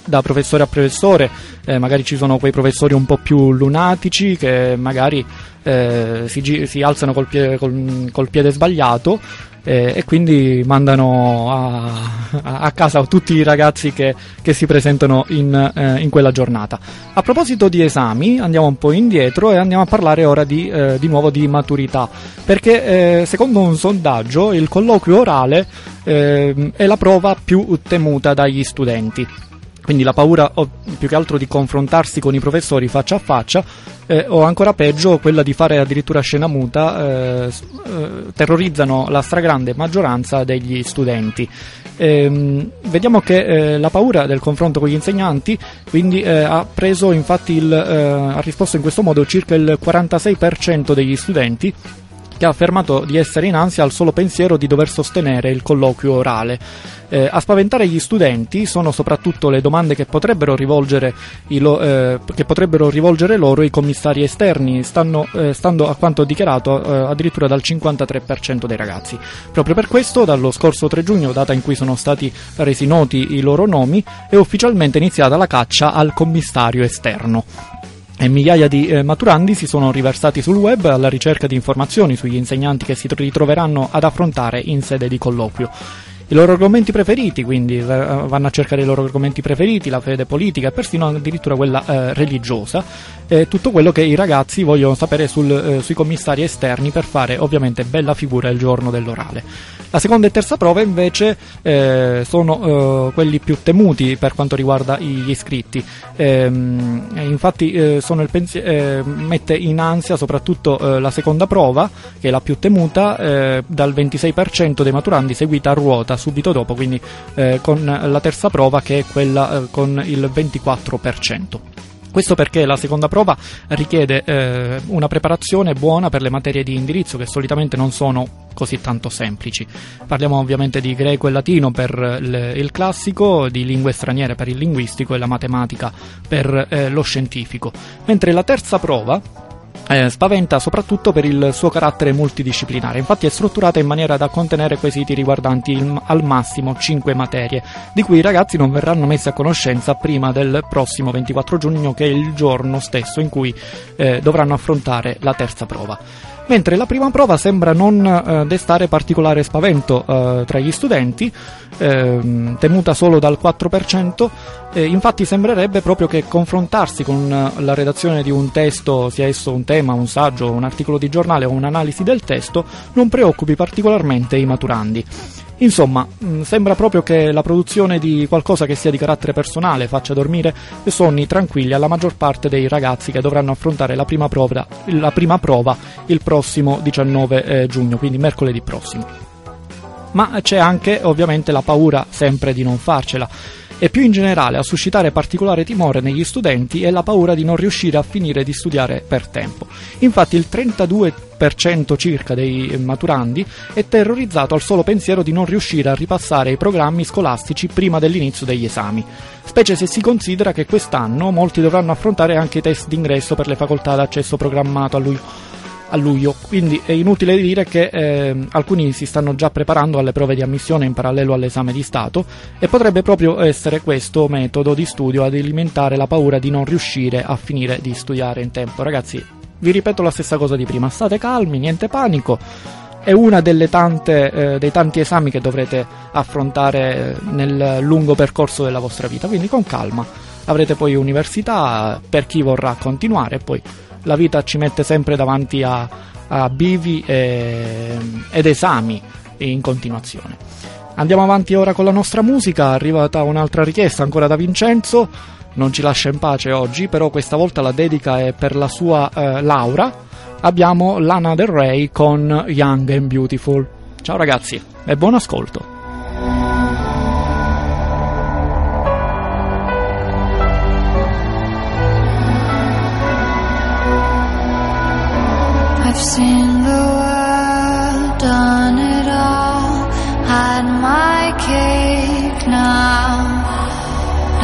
da professore a professore, Eh, magari ci sono quei professori un po' più lunatici che magari eh, si, si alzano col, pie- col- col piede sbagliato eh, e quindi mandano a, a- casa tutti i ragazzi che, che si presentano in, eh, in quella giornata. A proposito di esami, andiamo un po' indietro e andiamo a parlare ora di, eh, di nuovo di maturità, perché eh, secondo un sondaggio il colloquio orale ehm, è la prova più temuta dagli studenti. Quindi la paura più che altro di confrontarsi con i professori faccia a faccia eh, o ancora peggio quella di fare addirittura scena muta eh, eh, terrorizzano la stragrande maggioranza degli studenti. Ehm, vediamo che eh, la paura del confronto con gli insegnanti quindi eh, ha preso infatti il, ha risposto in questo modo circa il 46% degli studenti che ha affermato di essere in ansia al solo pensiero di dover sostenere il colloquio orale. Eh, a spaventare gli studenti sono soprattutto le domande che potrebbero rivolgere, lo- eh, che potrebbero rivolgere loro i commissari esterni, stanno, eh, stando a quanto dichiarato eh, addirittura dal 53% dei ragazzi. Proprio per questo, dallo scorso 3 giugno, data in cui sono stati resi noti i loro nomi, è ufficialmente iniziata la caccia al commissario esterno. E migliaia di eh, maturandi si sono riversati sul web alla ricerca di informazioni sugli insegnanti che si ritroveranno ad affrontare in sede di colloquio i loro argomenti preferiti, quindi vanno a cercare i loro argomenti preferiti, la fede politica e persino addirittura quella eh, religiosa, e tutto quello che i ragazzi vogliono sapere sul, eh, sui commissari esterni per fare ovviamente bella figura il giorno dell'orale. La seconda e terza prova invece eh, sono eh, quelli più temuti per quanto riguarda gli iscritti, ehm, infatti eh, pensi- mette in ansia soprattutto la seconda prova, che è la più temuta, dal 26% dei maturandi seguita a ruota subito dopo, quindi eh, con la terza prova che è quella eh, con il 24%. Questo perché la seconda prova richiede eh, una preparazione buona per le materie di indirizzo che solitamente non sono così tanto semplici. Parliamo ovviamente di greco e latino per il, il classico, di lingue straniere per il linguistico e la matematica per eh, lo scientifico. Mentre la terza prova eh, spaventa soprattutto per il suo carattere multidisciplinare, infatti è strutturata in maniera da contenere quesiti riguardanti il, al massimo 5 materie, di cui i ragazzi non verranno messi a conoscenza prima del prossimo 24 giugno, che è il giorno stesso in cui eh, dovranno affrontare la terza prova mentre la prima prova sembra non eh, destare particolare spavento eh, tra gli studenti, eh, temuta solo dal 4%, infatti sembrerebbe proprio che confrontarsi con eh, la redazione di un testo, sia esso un tema, un saggio, un articolo di giornale o un'analisi del testo, non preoccupi particolarmente i maturandi. Insomma, mm, sembra proprio che la produzione di qualcosa che sia di carattere personale faccia dormire e sonni tranquilli alla maggior parte dei ragazzi che dovranno affrontare la prima prova, la prima prova il prossimo 19 eh, giugno, quindi mercoledì prossimo. Ma c'è anche ovviamente la paura sempre di non farcela e più in generale a suscitare particolare timore negli studenti è la paura di non riuscire a finire di studiare per tempo. Infatti il 32% circa dei maturandi è terrorizzato al solo pensiero di non riuscire a ripassare i programmi scolastici prima dell'inizio degli esami, specie se si considera che quest'anno molti dovranno affrontare anche i test d'ingresso per le facoltà d'accesso programmato a luglio a luglio, quindi è inutile dire che eh, alcuni si stanno già preparando alle prove di ammissione in parallelo all'esame di Stato e potrebbe proprio essere questo metodo di studio ad alimentare la paura di non riuscire a finire di studiare in tempo. Ragazzi, vi ripeto la stessa cosa di prima, state calmi, niente panico. È uno eh, dei tanti esami che dovrete affrontare nel lungo percorso della vostra vita, quindi con calma. Avrete poi università per chi vorrà continuare poi la vita ci mette sempre davanti a, a bivi e, ed esami in continuazione. Andiamo avanti ora con la nostra musica, è arrivata un'altra richiesta ancora da Vincenzo, non ci lascia in pace oggi, però questa volta la dedica è per la sua eh, Laura. Abbiamo Lana Del Rey con Young and Beautiful. Ciao ragazzi e buon ascolto.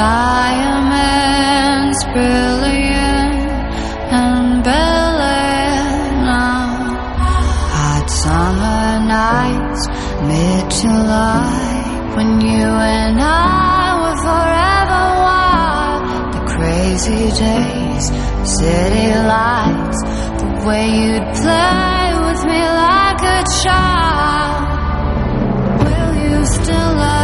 Diamonds brilliant and now. Hot summer nights, mid July, when you and I were forever wild. The crazy days, city lights the way you'd play with me like a child. Will you still love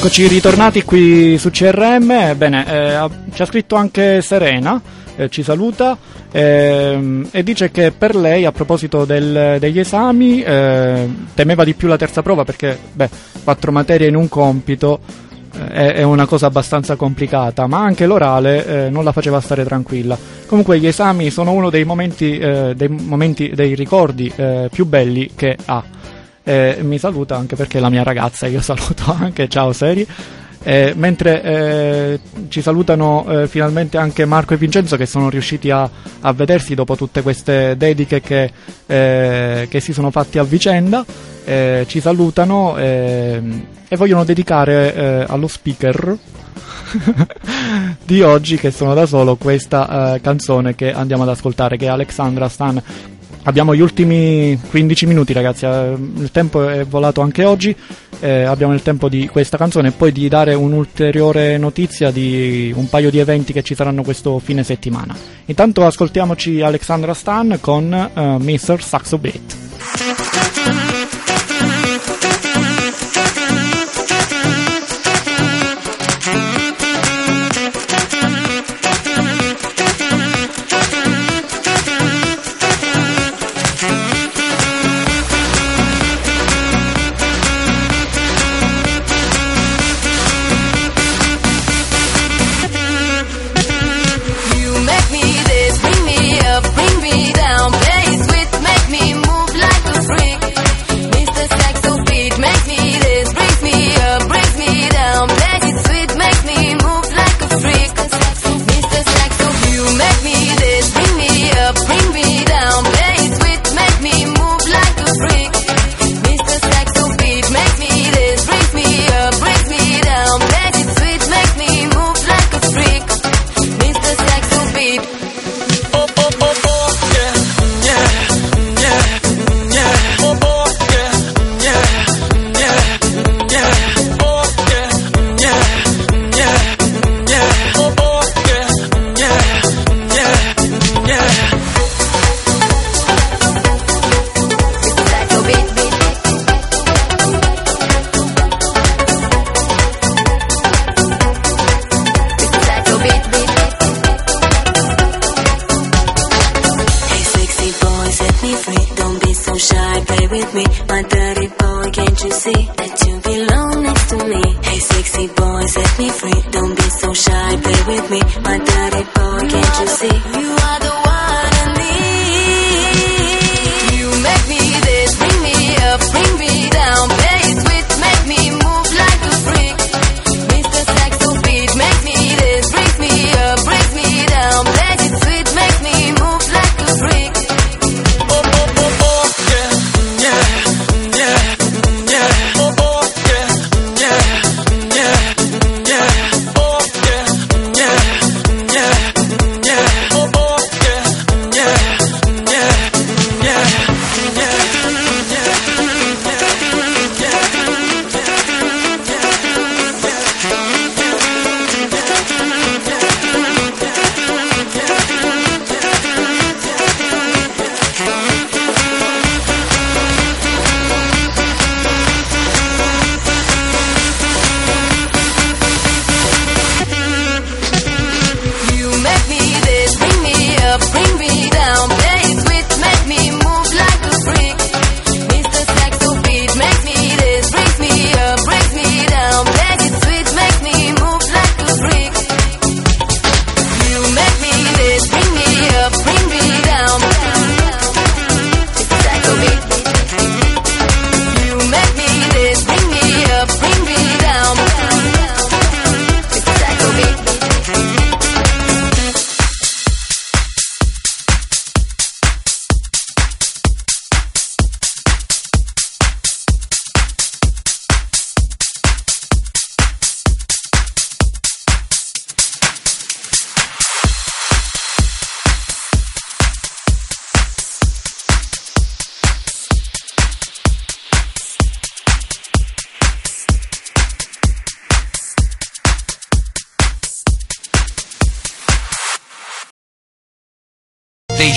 Eccoci ritornati qui su CRM, bene, eh, ci ha scritto anche Serena, eh, ci saluta ehm, e dice che per lei a proposito del- degli esami eh, temeva di più la terza prova perché beh, quattro materie in un compito eh, è, è una cosa abbastanza complicata, ma anche l'orale eh, non la faceva stare tranquilla. Comunque gli esami sono uno dei momenti, eh, dei, momenti dei ricordi più belli che ha. Eh, mi saluta anche perché è la mia ragazza, io [laughs] saluto anche, ciao Seri. Eh, mentre eh, ci salutano eh, finalmente anche Marco e Vincenzo che sono riusciti a, a vedersi dopo tutte queste dediche che, eh, che si sono fatti a vicenda, eh, ci salutano e vogliono dedicare allo speaker [laughs] di oggi che sono da solo questa eh, canzone che andiamo ad ascoltare che è Alexandra Stan Abbiamo gli ultimi 15 minuti, ragazzi. eh, Il tempo è volato anche oggi. eh, abbiamo il tempo di questa canzone e poi di dare un'ulteriore notizia di un paio di eventi che ci saranno questo fine settimana. Intanto ascoltiamoci Alexandra Stan con eh, Mr. Saxo Beat.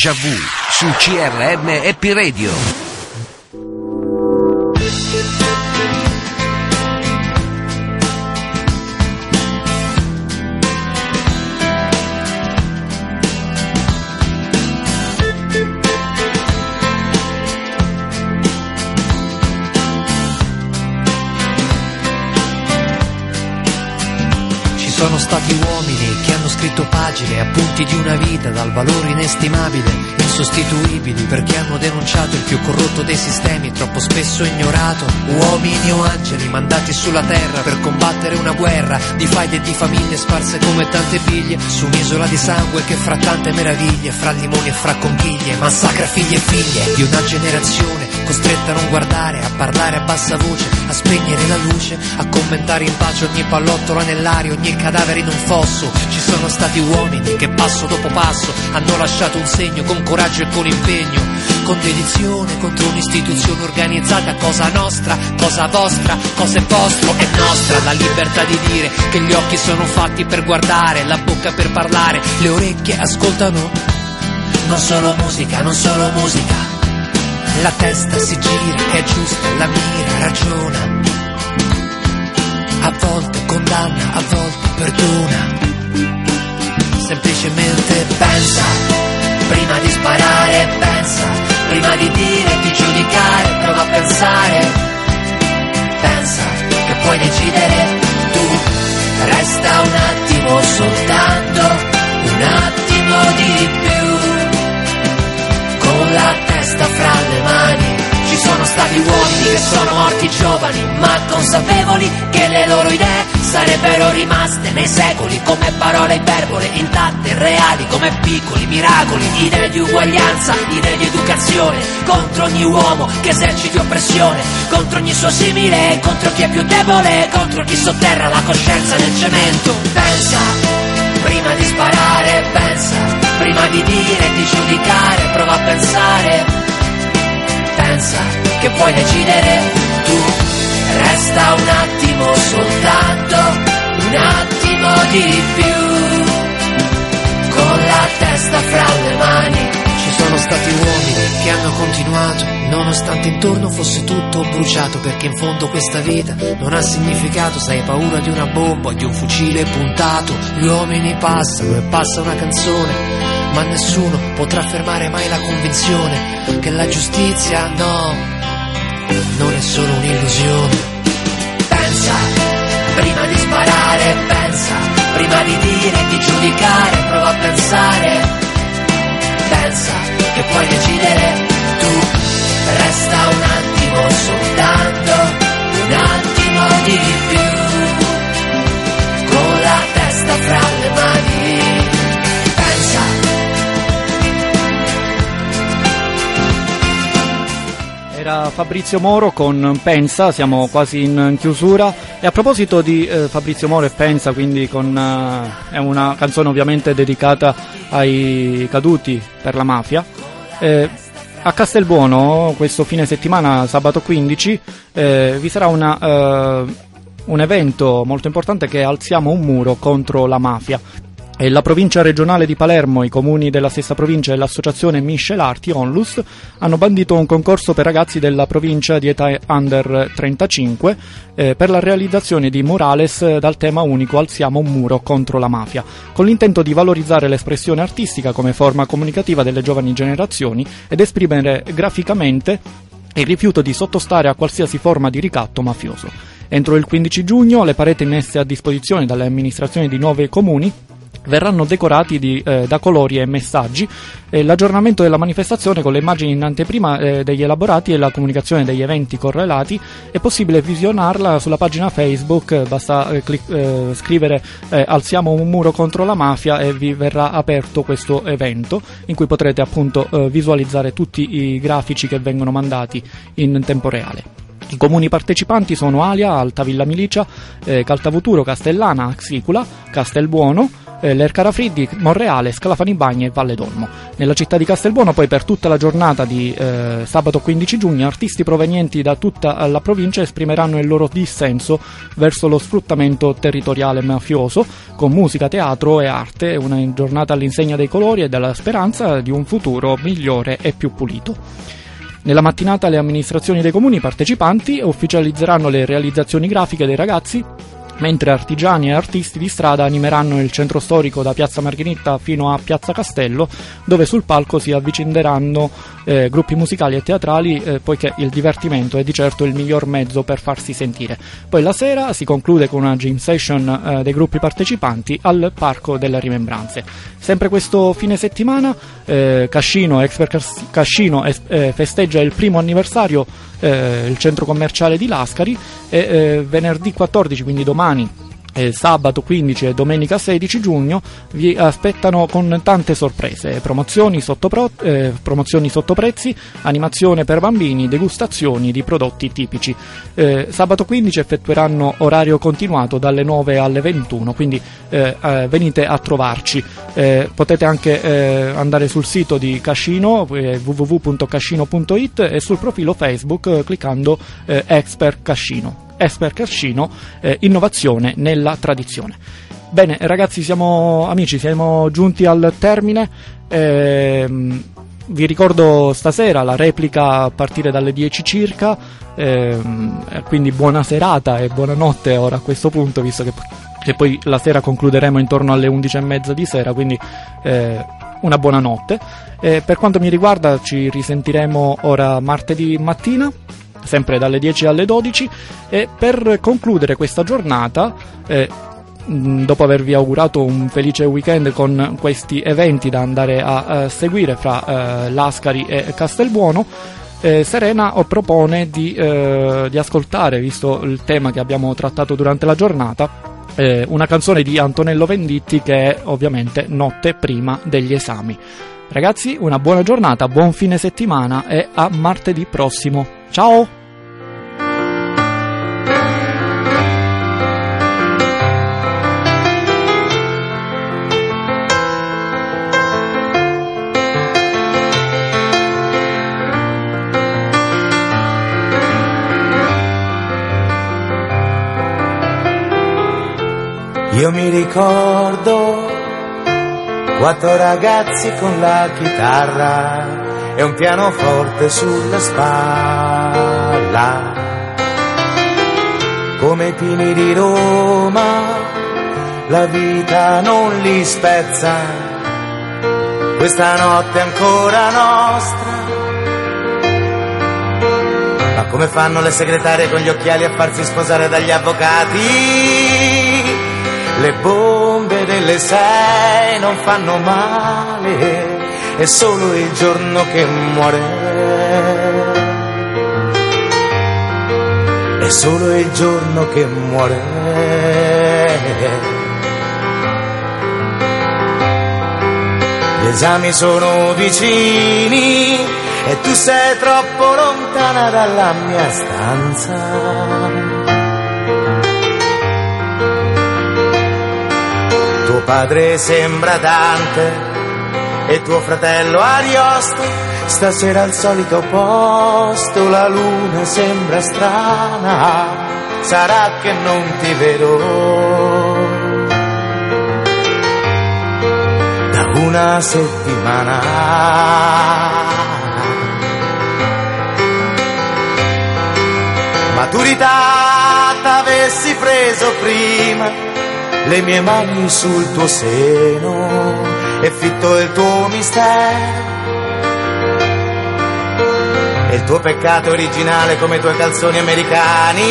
Déjà Vu su CRM Happy Radio. Ci sono stati uomini hanno scritto pagine, appunti di una vita dal valore inestimabile, insostituibili perché hanno denunciato il più corrotto dei sistemi, troppo spesso ignorato. Uomini o angeli mandati sulla terra per combattere una guerra di faide e di famiglie sparse come tante biglie su un'isola di sangue che fra tante meraviglie, fra limoni e fra conchiglie, massacra figli e figlie di una generazione costretta a non guardare, a parlare a bassa voce, a spegnere la luce, a commentare in pace ogni pallottola nell'aria, ogni cadavere in un fosso. Ci sono stati uomini che passo dopo passo hanno lasciato un segno con coraggio e con impegno, con dedizione contro un'istituzione organizzata, cosa nostra, cosa vostra, cosa è vostro, è nostra la libertà di dire che gli occhi sono fatti per guardare, la bocca per parlare, le orecchie ascoltano. Non solo musica, non solo musica. La testa si gira, è giusta, la mira, ragiona. A volte condanna, a volte perdona. Semplicemente pensa, prima di sparare, pensa, prima di dire, di giudicare, prova a pensare. Pensa che puoi decidere tu, resta un attimo soltanto, un attimo di più, con la testa fra le mani. Ci sono stati uomini che sono morti giovani, ma consapevoli che le loro idee sarebbero rimaste nei secoli come parole iperbole, intatte, reali, come piccoli miracoli, idee di uguaglianza, idee di educazione, contro ogni uomo che eserciti oppressione, contro ogni suo simile, contro chi è più debole, contro chi sotterra la coscienza nel cemento. Pensa, di sparare, pensa, prima di dire, di giudicare, prova a pensare pensa che puoi decidere tu. Resta un attimo soltanto, un attimo di più, con la testa fra le mani. Stati uomini che hanno continuato, nonostante intorno fosse tutto bruciato, perché in fondo questa vita non ha significato, se hai paura di una bomba di un fucile puntato. Gli uomini passano e passa una canzone, ma nessuno potrà fermare mai la convinzione che la giustizia no, non è solo un'illusione. Pensa, prima di sparare, pensa, prima di dire, di giudicare, prova a pensare. Pensa che puoi decidere tu, resta un attimo soltanto, un attimo di più, con la testa fra le mani. Era Fabrizio Moro con Pensa, siamo quasi in chiusura e a proposito di eh, Fabrizio Moro e Pensa, quindi con, eh, è una canzone ovviamente dedicata ai caduti per la mafia, eh, a Castelbuono questo fine settimana, sabato 15, eh, vi sarà una, eh, un evento molto importante che è Alziamo un muro contro la mafia. La provincia regionale di Palermo, i comuni della stessa provincia e l'associazione Miscelarti Onlus hanno bandito un concorso per ragazzi della provincia di età under 35 eh, per la realizzazione di murales dal tema unico Alziamo un muro contro la mafia, con l'intento di valorizzare l'espressione artistica come forma comunicativa delle giovani generazioni ed esprimere graficamente il rifiuto di sottostare a qualsiasi forma di ricatto mafioso. Entro il 15 giugno le pareti messe a disposizione dalle amministrazioni di nove comuni verranno decorati di, eh, da colori e messaggi. E l'aggiornamento della manifestazione con le immagini in anteprima eh, degli elaborati e la comunicazione degli eventi correlati è possibile visionarla sulla pagina Facebook. Eh, basta eh, clic- eh, scrivere eh, alziamo un muro contro la mafia e vi verrà aperto questo evento in cui potrete appunto eh, visualizzare tutti i grafici che vengono mandati in tempo reale. I comuni partecipanti sono Alia, Alta Villa Milicia, eh, Caltavuturo, Castellana, Axicula, Castelbuono, eh, Lercarafriddi, Monreale, Scalafani Bagni e Valle d'Olmo. Nella città di Castelbuono poi per tutta la giornata di eh, sabato 15 giugno artisti provenienti da tutta la provincia esprimeranno il loro dissenso verso lo sfruttamento territoriale mafioso con musica, teatro e arte, una giornata all'insegna dei colori e della speranza di un futuro migliore e più pulito. Nella mattinata le amministrazioni dei comuni partecipanti ufficializzeranno le realizzazioni grafiche dei ragazzi mentre artigiani e artisti di strada animeranno il centro storico da Piazza Margherita fino a Piazza Castello, dove sul palco si avvicenderanno eh, gruppi musicali e teatrali, eh, poiché il divertimento è di certo il miglior mezzo per farsi sentire. Poi la sera si conclude con una jam session eh, dei gruppi partecipanti al Parco delle Rimembranze. Sempre questo fine settimana eh, Cascino, Expert Cascino eh, festeggia il primo anniversario eh, il centro commerciale di Lascari e eh, venerdì 14, quindi domani eh, sabato 15 e domenica 16 giugno vi aspettano con tante sorprese, promozioni, sottopro- eh, promozioni sottoprezzi, animazione per bambini, degustazioni di prodotti tipici. Eh, sabato 15 effettueranno orario continuato dalle 9 alle 21, quindi eh, eh, venite a trovarci. Potete anche andare sul sito di Cascino, www.cascino.it e sul profilo Facebook cliccando Expert Cascino. Esper Cascino, eh, innovazione nella tradizione. Bene, ragazzi, siamo amici, siamo giunti al termine. Eh, vi ricordo stasera la replica a partire dalle 10 circa, ehm, quindi buona serata e buonanotte ora a questo punto, visto che, che, poi la sera concluderemo intorno alle 11 e mezza di sera, quindi eh, una buona notte. Eh, per quanto mi riguarda ci risentiremo ora martedì mattina sempre dalle 10 alle 12 e per concludere questa giornata eh, dopo avervi augurato un felice weekend con questi eventi da andare a, a seguire fra eh, Lascari e Castelbuono eh, Serena propone di, eh, di, ascoltare, visto il tema che abbiamo trattato durante la giornata, eh, una canzone di Antonello Venditti che è ovviamente Notte prima degli esami. Ragazzi, una buona giornata, buon fine settimana e a martedì prossimo. Ciao! Io mi ricordo quattro ragazzi con la chitarra e un pianoforte sulla spalla. Come i pini di Roma, la vita non li spezza. Questa notte è ancora nostra. Ma come fanno le segretarie con gli occhiali a farsi sposare dagli avvocati? Le bombe delle sei non fanno male, è solo il giorno che muore. È solo il giorno che muore. Gli esami sono vicini e tu sei troppo lontana dalla mia stanza. Padre sembra Dante e tuo fratello Ariosto, stasera al solito posto, la luna sembra strana, sarà che non ti vedo. Da una settimana. Maturità t'avessi preso prima le mie mani sul tuo seno e fitto il tuo mistero. E il tuo peccato originale come i tuoi calzoni americani.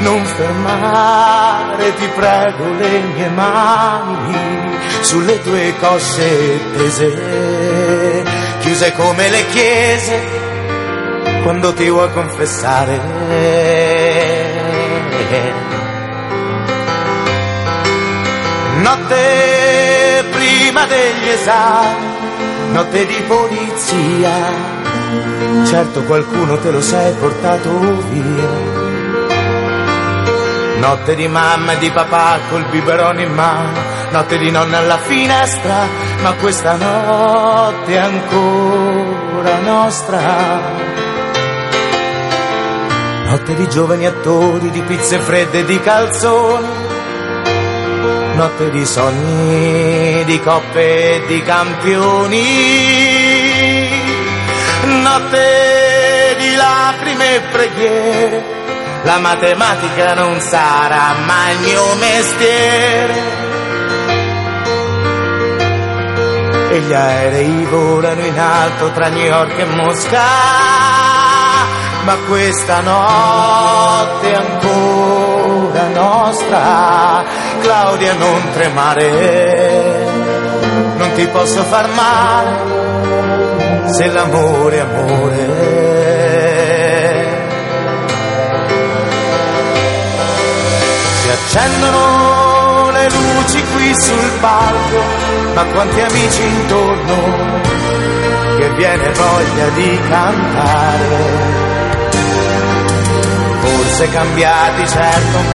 Non fermare, ti prego, le mie mani sulle tue cosce tese, chiuse come le chiese quando ti vuoi confessare. Notte prima degli esami, notte di polizia, certo qualcuno te lo sei portato via. Notte di mamma e di papà col biberone in mano, notte di nonna alla finestra, ma questa notte è ancora nostra. Notte di giovani attori, di pizze fredde e di calzoni notte di sogni, di coppe e di campioni, notte di lacrime e preghiere, la matematica non sarà mai il mio mestiere. E gli aerei volano in alto tra New York e Mosca, ma questa notte è ancora nostra. Claudia non tremare, non ti posso far male se l'amore è amore. Si accendono le luci qui sul palco, ma quanti amici intorno che viene voglia di cantare. Forse cambiati certo